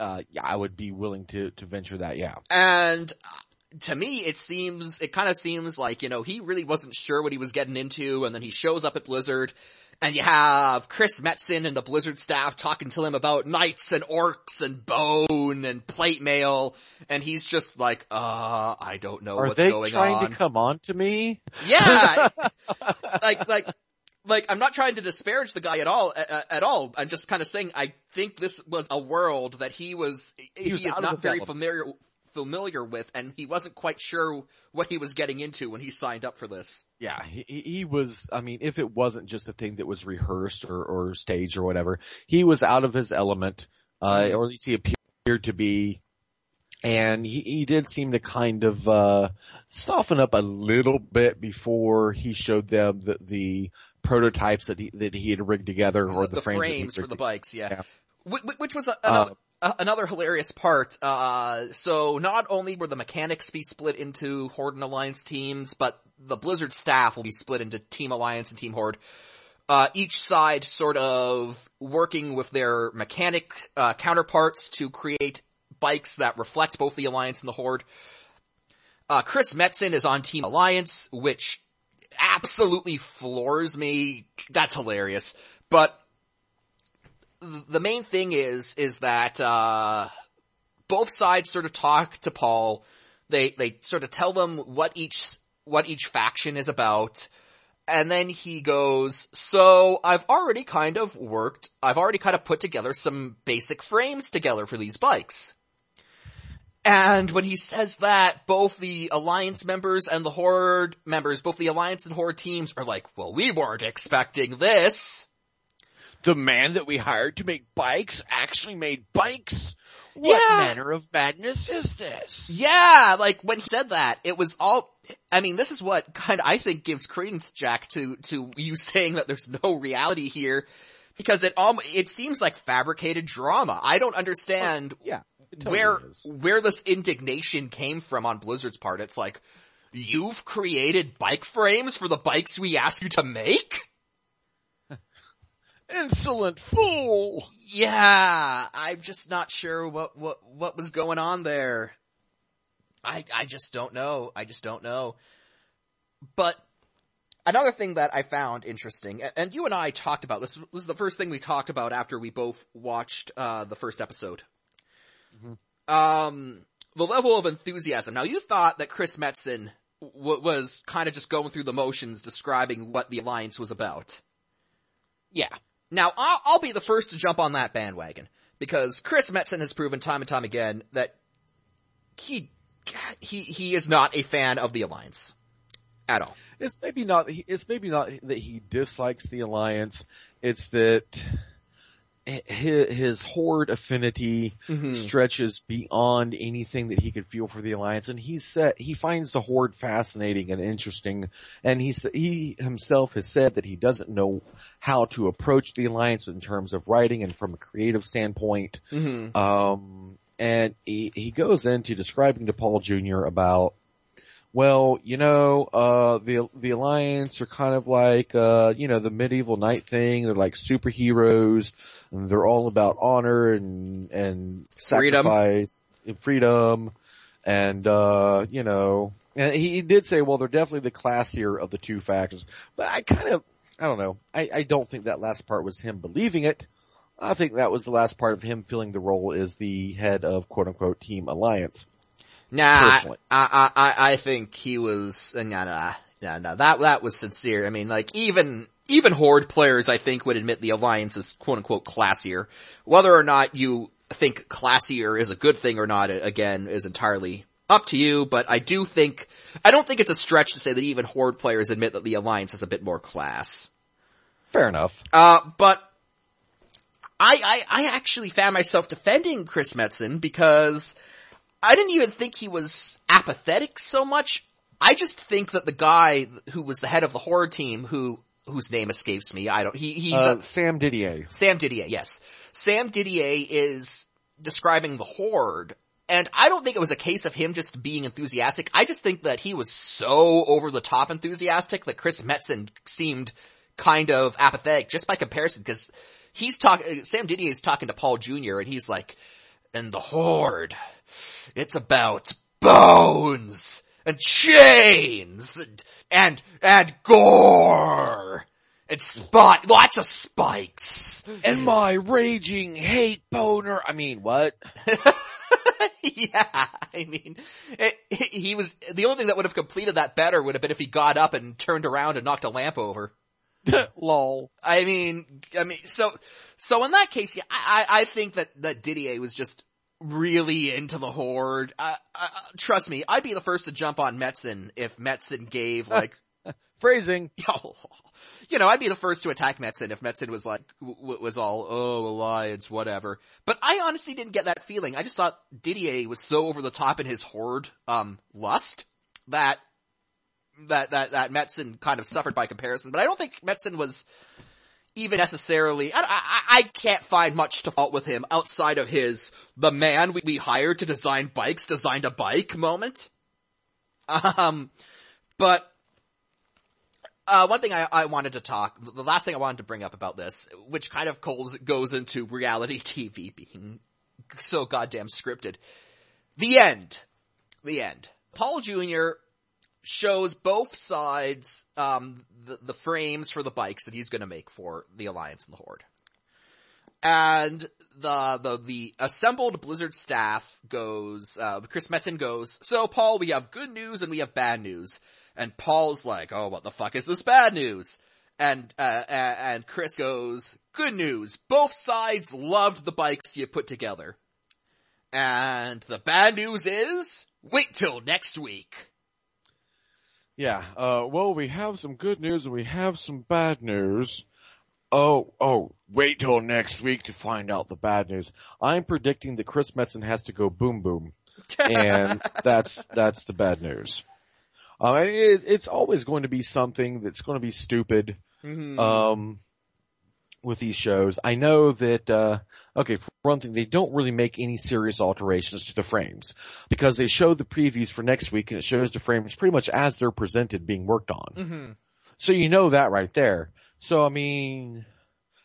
Uh, yeah, I would be willing to, to venture that, yeah. And uh, to me, it seems, it kind of seems like, you know, he really wasn't sure what he was getting into, and then he shows up at Blizzard, and you have Chris Metzen and the Blizzard staff talking to him about knights and orcs and bone and plate mail, and he's just like, uh, I don't know Are what's they going trying to come on to me? Yeah! like, like, like, I'm not trying to disparage the guy at all, at, at all. I'm just kind of saying I think this was a world that he was, he, was is not very familiar, familiar with, and he wasn't quite sure what he was getting into when he signed up for this. Yeah, he, he was, I mean, if it wasn't just a thing that was rehearsed or, or staged or whatever, he was out of his element, uh, Mhm. or at least he appeared to be. And he, he did seem to kind of, uh, soften up a little bit before he showed them the, the prototypes that he, that he had rigged together or the, the, frames, frames for the bikes, yeah. Yeah. Wh- wh- Which was a, Uh, another, a- another hilarious part. Uh, so not only will the mechanics be split into Horde and Alliance teams, but the Blizzard staff will be split into Team Alliance and Team Horde. Uh, each side sort of working with their mechanic, uh, counterparts to create bikes that reflect both the Alliance and the Horde. Uh, Chris Metzen is on Team Alliance, which absolutely floors me. That's hilarious. But the main thing is, is that, uh, both sides sort of talk to Paul. They, they sort of tell them what each, what each faction is about. And then he goes, so I've already kind of worked, I've already kind of put together some basic frames together for these bikes. And when he says that, both the Alliance members and the Horde members, both the Alliance and Horde teams are like, well, we weren't expecting this. The man that we hired to make bikes actually made bikes? What yeah. manner of madness is this? Yeah, like when he said that, it was all, I mean, this is what kind of, I think gives credence, Jack, to, to you saying that there's no reality here, because it all, it seems like fabricated drama. I don't understand oh, yeah, where, where this indignation came from on Blizzard's part. It's like, you've created bike frames for the bikes we ask you to make? Insolent fool! Yeah, I'm just not sure what, what, what was going on there. I, I just don't know. I just don't know. But another thing that I found interesting, and you and I talked about this, this is the first thing we talked about after we both watched, uh, the first episode. Mm-hmm. Um, the level of enthusiasm. Now you thought that Chris Metzen w- was kind of just going through the motions describing what the Alliance was about. Yeah. Now, I'll, I'll, be the first to jump on that bandwagon because Chris Metzen has proven time and time again that he he he is not a fan of the alliance at all. It's maybe not. It's maybe not that he dislikes the alliance. It's that his, his horde affinity mm-hmm. stretches beyond anything that he could feel for the alliance, and he said he finds the horde fascinating and interesting. And he he himself has said that he doesn't know how to approach the alliance in terms of writing and from a creative standpoint. Mm-hmm. Um, and he he goes into describing to Paul Jr. about well, you know, uh, the, the Alliance are kind of like, uh, you know, the medieval knight thing. They're like superheroes and they're all about honor and, and sacrifice freedom. and freedom. And, uh, you know, and he did say, well, they're definitely the classier of the two factions, but I kind of, I don't know. I, I don't think that last part was him believing it. I think that was the last part of him filling the role as the head of quote unquote team alliance. Nah, I, I, I, I think he was, uh, nah, nah, nah, nah, that, that was sincere. I mean, like, even, even Horde players, I think, would admit the Alliance is quote unquote classier. Whether or not you think classier is a good thing or not, again, is entirely up to you, but I do think, I don't think it's a stretch to say that even Horde players admit that the Alliance is a bit more class. Fair enough. Uh, but I, I, I actually found myself defending Chris Metzen because I didn't even think he was apathetic so much. I just think that the guy who was the head of the Horde team, who whose name escapes me, I don't. He he's uh, a, Sam Didier. Sam Didier, yes. Sam Didier is describing the horde, and I don't think it was a case of him just being enthusiastic. I just think that he was so over the top enthusiastic that Chris Metzen seemed kind of apathetic just by comparison because he's talking, Sam Didier is talking to Paul Jr. and he's like, and the horde it's about bones and chains and, and, and gore and spot, lots of spikes. And my raging hate boner. I mean, what? yeah, I mean, it, it, he was, the only thing that would have completed that better would have been if he got up and turned around and knocked a lamp over. Lol. I mean, I mean, so, so in that case, yeah, I, I think that, that Didier was just really into the horde. Uh, uh, trust me, I'd be the first to jump on Metzen if Metzen gave like phrasing. You know, I'd be the first to attack Metzen if Metzen was like w- was all oh alliance whatever. But I honestly didn't get that feeling. I just thought Didier was so over the top in his horde um lust that that that that Metzen kind of suffered by comparison. But I don't think Metzen was even necessarily, I, I, I, can't find much to fault with him outside of his, the man we, we hired to design bikes designed a bike moment. Um, but, uh, one thing I, I wanted to talk, the last thing I wanted to bring up about this, which kind of goes, goes into reality TV being so goddamn scripted. The end. The end. Paul Jr shows both sides, um, the, the frames for the bikes that he's gonna make for the Alliance and the Horde. And the, the, the assembled Blizzard staff goes, uh, Chris Metzen goes, so Paul, we have good news and we have bad news. And Paul's like, oh, what the fuck is this bad news? And, uh, and Chris goes, good news, both sides loved the bikes you put together. And the bad news is, wait till next week. Yeah, uh, well, we have some good news and we have some bad news. Oh, oh, wait till next week to find out the bad news. I'm predicting that Chris Metzen has to go boom boom. And that's, that's the bad news. Um, it, it's always going to be something that's going to be stupid. Mhm. um, with these shows. I know that, uh, okay, for one thing, they don't really make any serious alterations to the frames because they show the previews for next week and it shows the frames pretty much as they're presented being worked on. Mhm. So you know that right there. So I mean,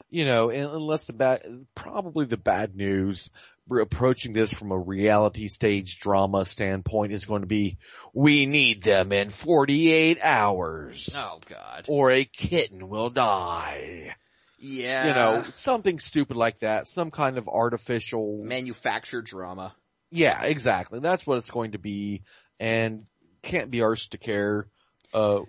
you know, unless the bad, probably the bad news, we're approaching this from a reality stage drama standpoint is going to be, we need them in 48 hours. Oh god. Or a kitten will die Yeah. you know, something stupid like that, some kind of artificial. manufactured drama. Yeah, exactly. That's what it's going to be, and can't be arsed to care. Uh,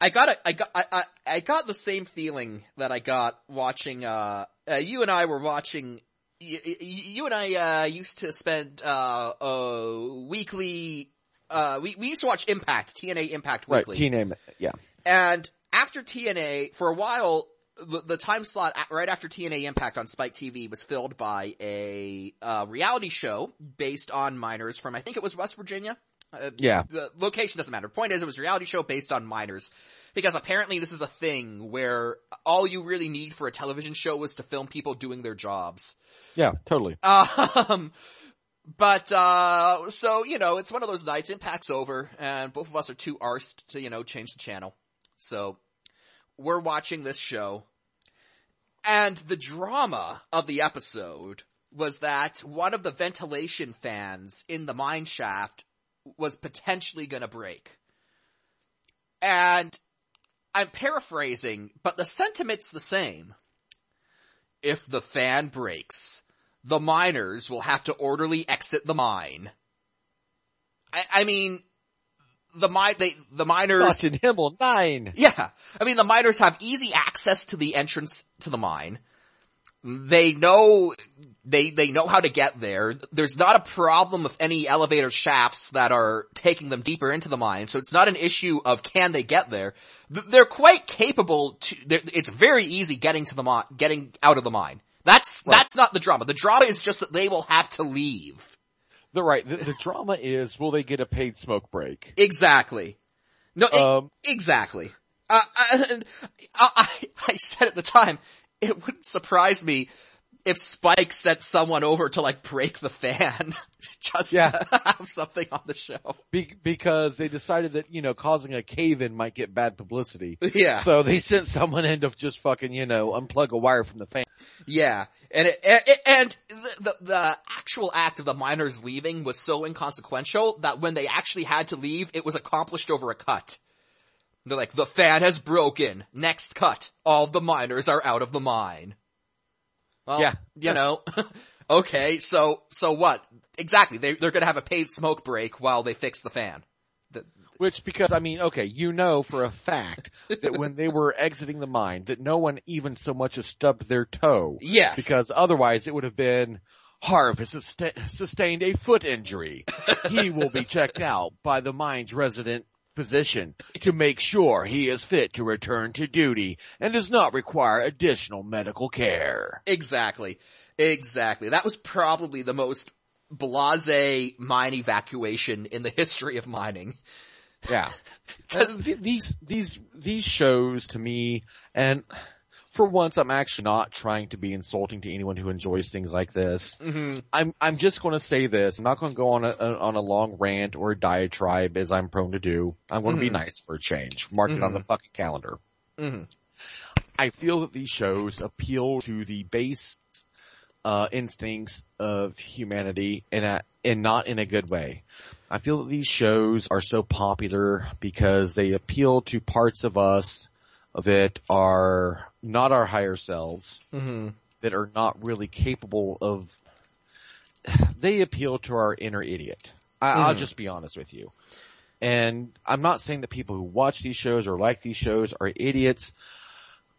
I got a, I got, I, I, I got the same feeling that I got watching, uh, uh you and I were watching, you, you and I, uh, used to spend, uh, uh, weekly, uh, we, we used to watch Impact, TNA Impact right, weekly. TNA, yeah, And after TNA, for a while, the, the time slot right after TNA Impact on Spike TV was filled by a uh, reality show based on miners from I think it was West Virginia. Uh, yeah, the location doesn't matter. Point is, it was a reality show based on miners. Because apparently this is a thing where all you really need for a television show is to film people doing their jobs. yeah, totally. Um, but, uh, so, you know, it's one of those nights, Impact's over, and both of us are too arsed to, you know, change the channel. So, we're watching this show, and the drama of the episode was that one of the ventilation fans in the mine shaft was potentially gonna break. And I'm paraphrasing, but the sentiment's the same. If the fan breaks, the miners will have to orderly exit the mine. I, I mean, the mine, they, the miners, in Himmel nine. yeah. I mean, the miners have easy access to the entrance to the mine. They know, they, they know how to get there. There's not a problem with any elevator shafts that are taking them deeper into the mine, so it's not an issue of can they get there. They're quite capable to, it's very easy getting to the mine, getting out of the mine. That's, Right. that's not the drama. The drama is just that they will have to leave. The right, the, the drama is, will they get a paid smoke break? Exactly. No, Um, exactly. Uh, I, I, I said at the time, it wouldn't surprise me if Spike sent someone over to like break the fan just Yeah. to have something on the show. Be, because they decided that, you know, causing a cave-in might get bad publicity. Yeah. So they sent someone in to just fucking, you know, unplug a wire from the fan. Yeah. And it, and, and the, the, actual act of the miners leaving was so inconsequential that when they actually had to leave, it was accomplished over a cut. They're like, the fan has broken. Next cut. All the miners are out of the mine. Well, Yeah. you know, okay, so, so what? Exactly, they, they're gonna have a paid smoke break while they fix the fan. Which, because, I mean, okay, you know for a fact that when they were exiting the mine, that no one even so much as stubbed their toe. yes. Because otherwise it would have been, Harv has sustained a foot injury. he will be checked out by the mine's resident physician to make sure he is fit to return to duty and does not require additional medical care. Exactly. Exactly. That was probably the most blase mine evacuation in the history of mining. Yeah. These, these, these shows to me, and for once I'm actually not trying to be insulting to anyone who enjoys things like this. hmm I'm, I'm just gonna say this. I'm not gonna go on a, a on a long rant or a diatribe as I'm prone to do. I'm gonna be Mhm. nice for a change. Mark it on the fucking calendar. hmm I feel that these shows appeal to the base uh, instincts of humanity in a and not in a good way. I feel that these shows are so popular because they appeal to parts of us that are not our higher selves, hmm that are not really capable of. They appeal to our inner idiot. I, I'll Mhm. just be honest with you. And I'm not saying that people who watch these shows or like these shows are idiots.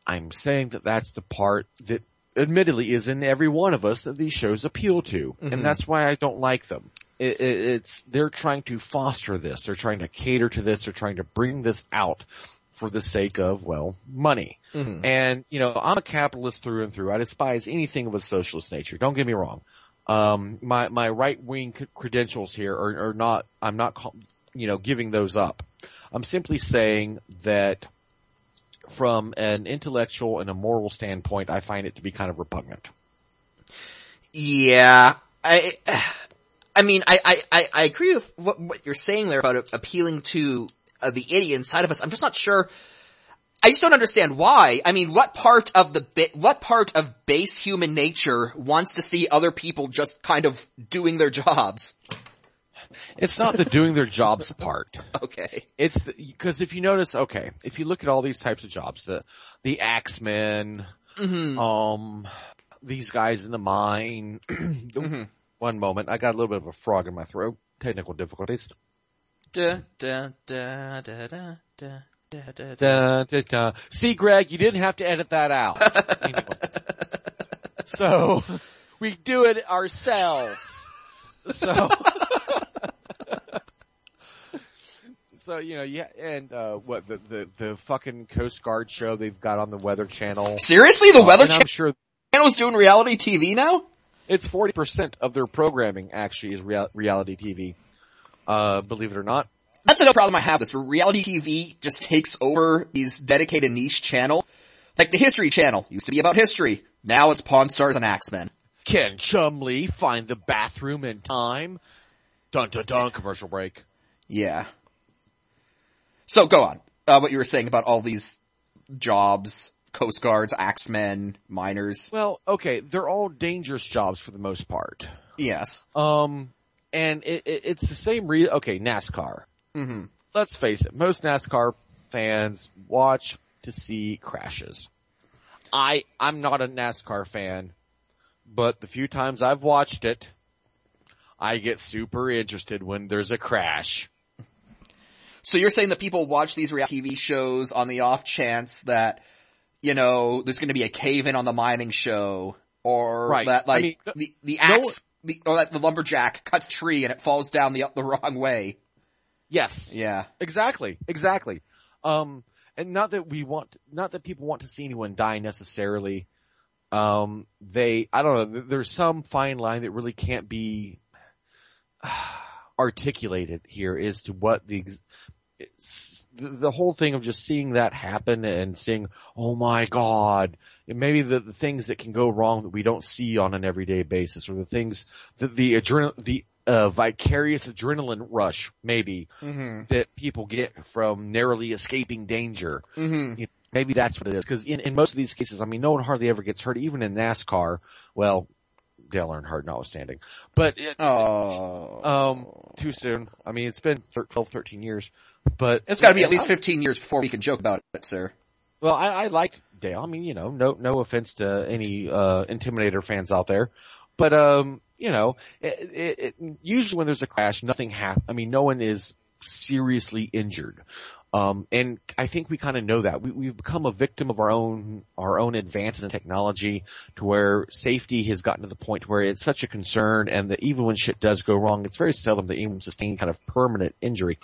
I'm saying that that's the part that admittedly is in every one of us that these shows appeal to, Mhm. and that's why I don't like them. It, it, it's they're trying to foster this, they're trying to cater to this, they're trying to bring this out for the sake of well money. Mhm. And you know, I'm a capitalist through and through. I despise anything of a socialist nature. Don't get me wrong. Um, my my right wing c- credentials here are, are not. I'm not, you know, giving those up. I'm simply saying that from an intellectual and a moral standpoint, I find it to be kind of repugnant. Yeah, I, I mean, I, I, I, I agree with what, what you're saying there about appealing to uh, the idiot inside of us. I'm just not sure. I just don't understand why. I mean, what part of the bit, what part of base human nature wants to see other people just kind of doing their jobs? It's not the doing their jobs part. Okay. It's because if you notice, okay, if you look at all these types of jobs, the the axemen, hmm um, these guys in the mine. hmm one moment. I got a little bit of a frog in my throat. Technical difficulties. Da, da, da, da, da, da. Da, da, da. See, Greg, you didn't have to edit that out. so we do it ourselves. So, so you know, yeah, and uh, what the, the the fucking Coast Guard show they've got on the Weather Channel? Seriously, the uh, Weather Channel. I'm sure Channel's doing reality TV now it's forty percent of their programming actually is real, reality TV. Uh, believe it or not. That's another problem I have is reality TV just takes over these dedicated niche channel. Like the History Channel used to be about history. Now it's Pawn Stars and Axemen. Can Chumley find the bathroom in time? Dun dun dun. Commercial break. Yeah. So go on. Uh, what you were saying about all these jobs, Coast Guards, Axemen, miners. Well, okay, they're all dangerous jobs for the most part. Yes. Um, and it, it, it's the same reason. okay, NASCAR. hmm Let's face it, most NASCAR fans watch to see crashes. I, I'm not a NASCAR fan, but the few times I've watched it, I get super interested when there's a crash. So you're saying that people watch these reality TV shows on the off chance that, you know, there's gonna be a cave-in on the mining show, or Right. that I like, mean, the, the no- axe, the, or that the lumberjack cuts tree and it falls down the, the wrong way. Yes. Yeah. Exactly, exactly. Um, and not that we want, not that people want to see anyone die necessarily. Um, they, I don't know, there's some fine line that really can't be articulated here as to what the, the, the whole thing of just seeing that happen and seeing, oh my god, maybe the, the things that can go wrong that we don't see on an everyday basis or the things that the adrenal, the, uh, vicarious adrenaline rush, maybe, hmm that people get from narrowly escaping danger. hmm You know, maybe that's what it is. Because in, in most of these cases, I mean, no one hardly ever gets hurt, even in NASCAR. Well, Dale Earnhardt notwithstanding. But it, Oh. um, too soon. I mean, it's been thir- 12, 13 years. But it's gotta be at least 15 years before we can joke about it, sir. Well, I, I liked Dale. I mean, you know, no no offense to any uh Intimidator fans out there, but um, you know, it, it, it, usually when there's a crash, nothing happens. I mean, no one is seriously injured. Um, and I think we kind of know that we, we've become a victim of our own our own advances in technology, to where safety has gotten to the point where it's such a concern, and that even when shit does go wrong, it's very seldom that anyone sustains kind of permanent injury.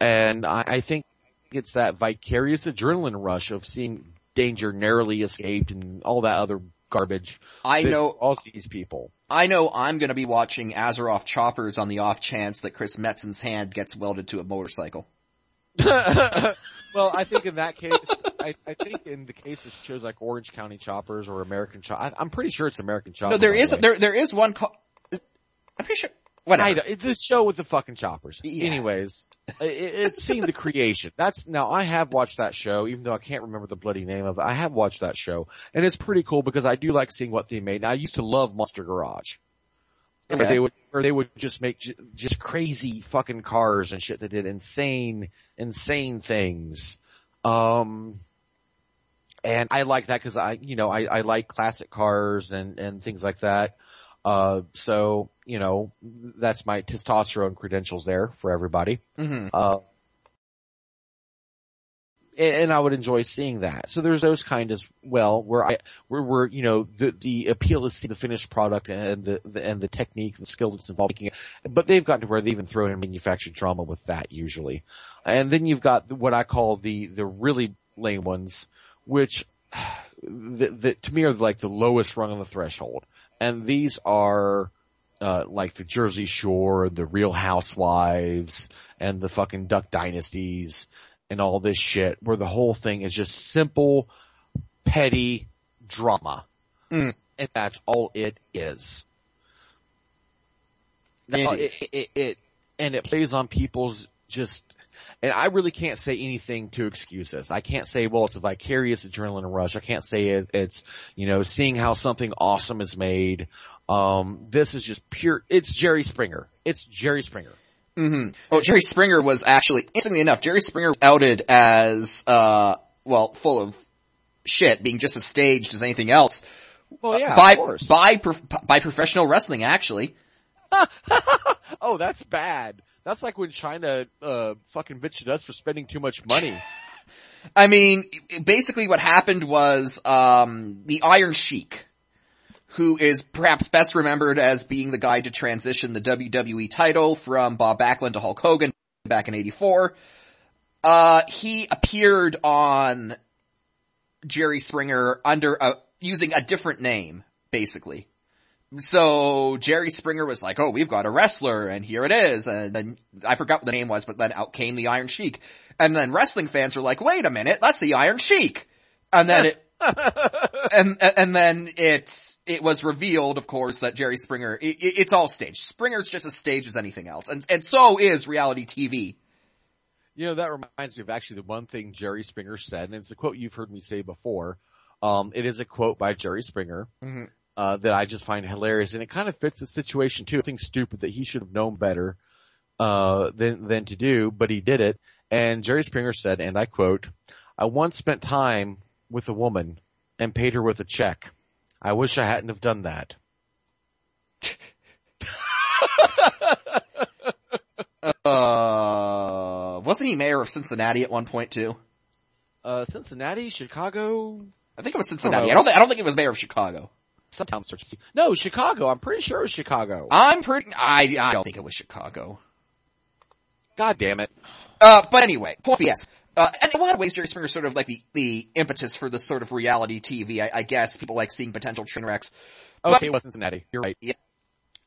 And I, I think it's that vicarious adrenaline rush of seeing danger narrowly escaped and all that other garbage. I know, all these people. I know I'm gonna be watching Azeroth Choppers on the off chance that Chris Metzen's hand gets welded to a motorcycle. well, I think in that case, I, I think in the case of shows like Orange County Choppers or American Chop, I'm pretty sure it's American Choppers. No, there by the there, there is one call, I'm pretty sure, whatever. I this show with the fucking choppers. Yeah. Anyways, it, it's seen the creation. That's now I have watched that show, even though I can't remember the bloody name of it. I have watched that show, and it's pretty cool because I do like seeing what they made. Now, I used to love Monster Garage. Where they would, where they would just make j- just crazy fucking cars and shit that did insane, insane things. Um, and I like that because I, you know, I, I like classic cars and, and things like that. Uh, so, you know, that's my testosterone credentials there for everybody. hmm Uh, and, I would enjoy seeing that. So there's those kind as well where I, where we're, you know, the, the appeal is see the finished product and the, the, and the technique and skill that's involved making it. But they've gotten to where they even throw in manufactured drama with that usually. And then you've got what I call the, the really lame ones, which, that, that to me are like the lowest rung on the threshold. And these are, uh, like the Jersey Shore, the Real Housewives, and the fucking Duck Dynasties, and all this shit, where the whole thing is just simple, petty drama. Mm. And that's all it is. That's all- it, it, it, and it plays on people's just, and I really can't say anything to excuse this. I can't say, well, it's a vicarious adrenaline rush. I can't say it, it's, you know, seeing how something awesome is made. Um, this is just pure, it's Jerry Springer. It's Jerry Springer. Hmm Oh, Jerry Springer was actually, interestingly enough, Jerry Springer was outed as, uh, well, full of shit, being just as staged as anything else. Well, yeah, by, of course. by, prof- by professional wrestling, actually. oh, that's bad. That's like when China, uh, fucking bitched at us for spending too much money. I mean, basically what happened was, um, the Iron Sheik, who is perhaps best remembered as being the guy to transition the WWE title from Bob Backlund to Hulk Hogan back in 84, uh, he appeared on Jerry Springer under a, using a different name, basically. So Jerry Springer was like, oh, we've got a wrestler and here it is. And then I forgot what the name was, but then out came the Iron Sheik. And then wrestling fans were like, wait a minute, that's the Iron Sheik. And then it, and, and then it's, it was revealed, of course, that Jerry Springer, it, it- it's all staged. Springer's just as staged as anything else. And, and so is reality TV. You know, that reminds me of actually the one thing Jerry Springer said, and it's a quote you've heard me say before. Um, it is a quote by Jerry Springer, Mhm. uh, that I just find hilarious, and it kind of fits the situation too. I think stupid that he should have known better, uh, than, than to do, but he did it. And Jerry Springer said, and I quote, I once spent time with a woman and paid her with a check. I wish I hadn't have done that. Uh, wasn't he mayor of Cincinnati at one point too? Uh, Cincinnati, Chicago, I think it was Cincinnati. know. I don't think, I don't think it was mayor of Chicago. some town search. No, Chicago. I'm pretty sure it was Chicago. I'm pretty, I, I don't think it was Chicago. God damn it. Uh, but anyway, point yes. Uh, and in a lot of ways, Jerry Springer is sort of like the, the impetus for this sort of reality TV. I, I guess people like seeing potential train wrecks. But- Okay, it was Cincinnati. You're right.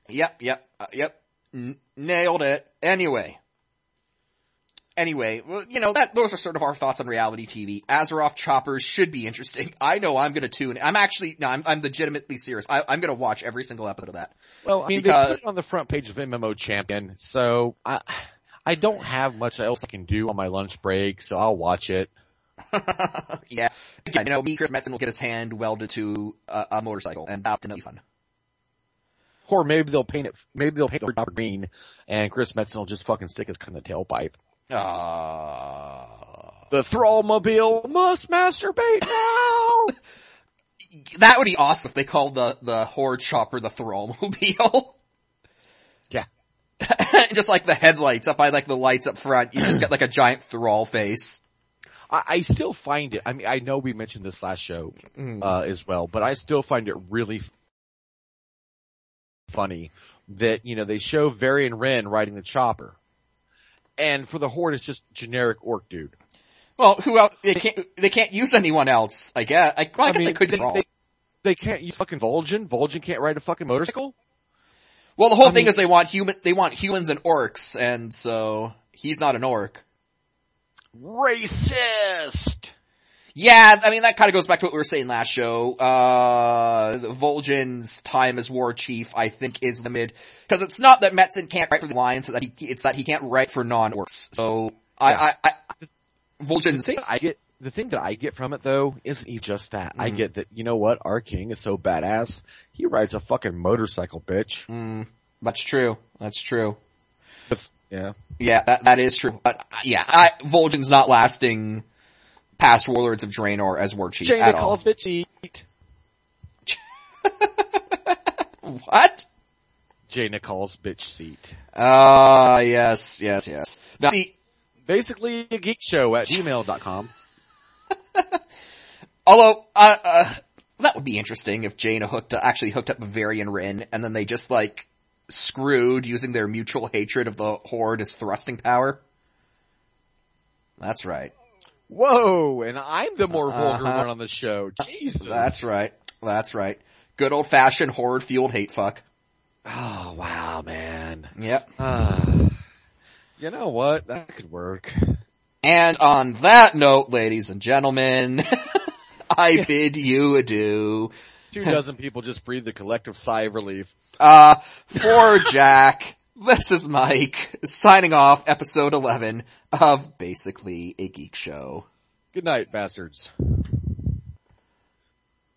Yep, yep, uh, yep. N- nailed it. Anyway. Anyway, well, you know, that, those are sort of our thoughts on reality TV. Azeroth Choppers should be interesting. I know I'm gonna tune, I'm actually, no, I'm, I'm legitimately serious. I, I'm gonna watch every single episode of that. Well, I mean, Because- they put it on the front page of MMO Champion, so I, I don't have much else I can do on my lunch break, so I'll watch it. yeah. Again, you know, me, Chris Metzen will get his hand welded to a, a motorcycle, and gonna be fun. Or maybe they'll paint it, maybe they'll paint top green, and Chris Metzen will just fucking stick his kind of tailpipe. Uh, The Thrallmobile must masturbate now! that would be awesome if they called the, the Horde Chopper the Thrallmobile. just like the headlights up by like the lights up front, you just get like a giant thrall face. I, I still find it, I mean, I know we mentioned this last show, Mm. uh, as well, but I still find it really funny that, you know, they show Varian Wrynn riding the chopper. And for the Horde, it's just generic orc dude. Well, who else? They can't. They can't use anyone else. I guess. I, well, I, guess they could they, they, they can't use fucking Vol'jin. Vol'jin can't ride a fucking motorcycle. Well, the whole I thing mean- is they want human. They want humans and orcs, and so he's not an orc. Racist. Yeah, I mean that kind of goes back to what we were saying last show. Uh, Vol'jin's time as war chief, I think, is limited because it's not that Metzen can't write for the Alliance; it's that he, it's that he can't write for non-orcs. So I, Yeah. I, I The Vol'jin's I get, the thing that I get from it though, isn't he just that? I Mhm. get that, you know what, our king is so badass, he rides a fucking motorcycle, bitch. Mm, that's true. That's true. Yeah. Yeah, that that is true. But uh, yeah, I, Vol'jin's not lasting past Warlords of Draenor as war chief Jane at all. calls bitch eat. What? Jaina calls bitch seat. Ah, yes, yes, yes. Now, see, Basically a geek show at gmail.com. Although, uh, uh, that would be interesting if Jaina hooked, up, actually hooked up Varian Wrynn and then they just like screwed using their mutual hatred of the Horde as thrusting power. That's right. Whoa, and I'm the more vulgar Uh-huh. one on the show. Jesus. That's right. That's right. Good old fashioned horde fueled hate fuck. Oh wow, man. Yep. Ah. you know what? That could work. And on that note, ladies and gentlemen, I bid you adieu. Two dozen people just breathed a collective sigh of relief. Uh, for Jack, this is Mike, signing off episode 11 of Basically a Geek Show. Good night, bastards.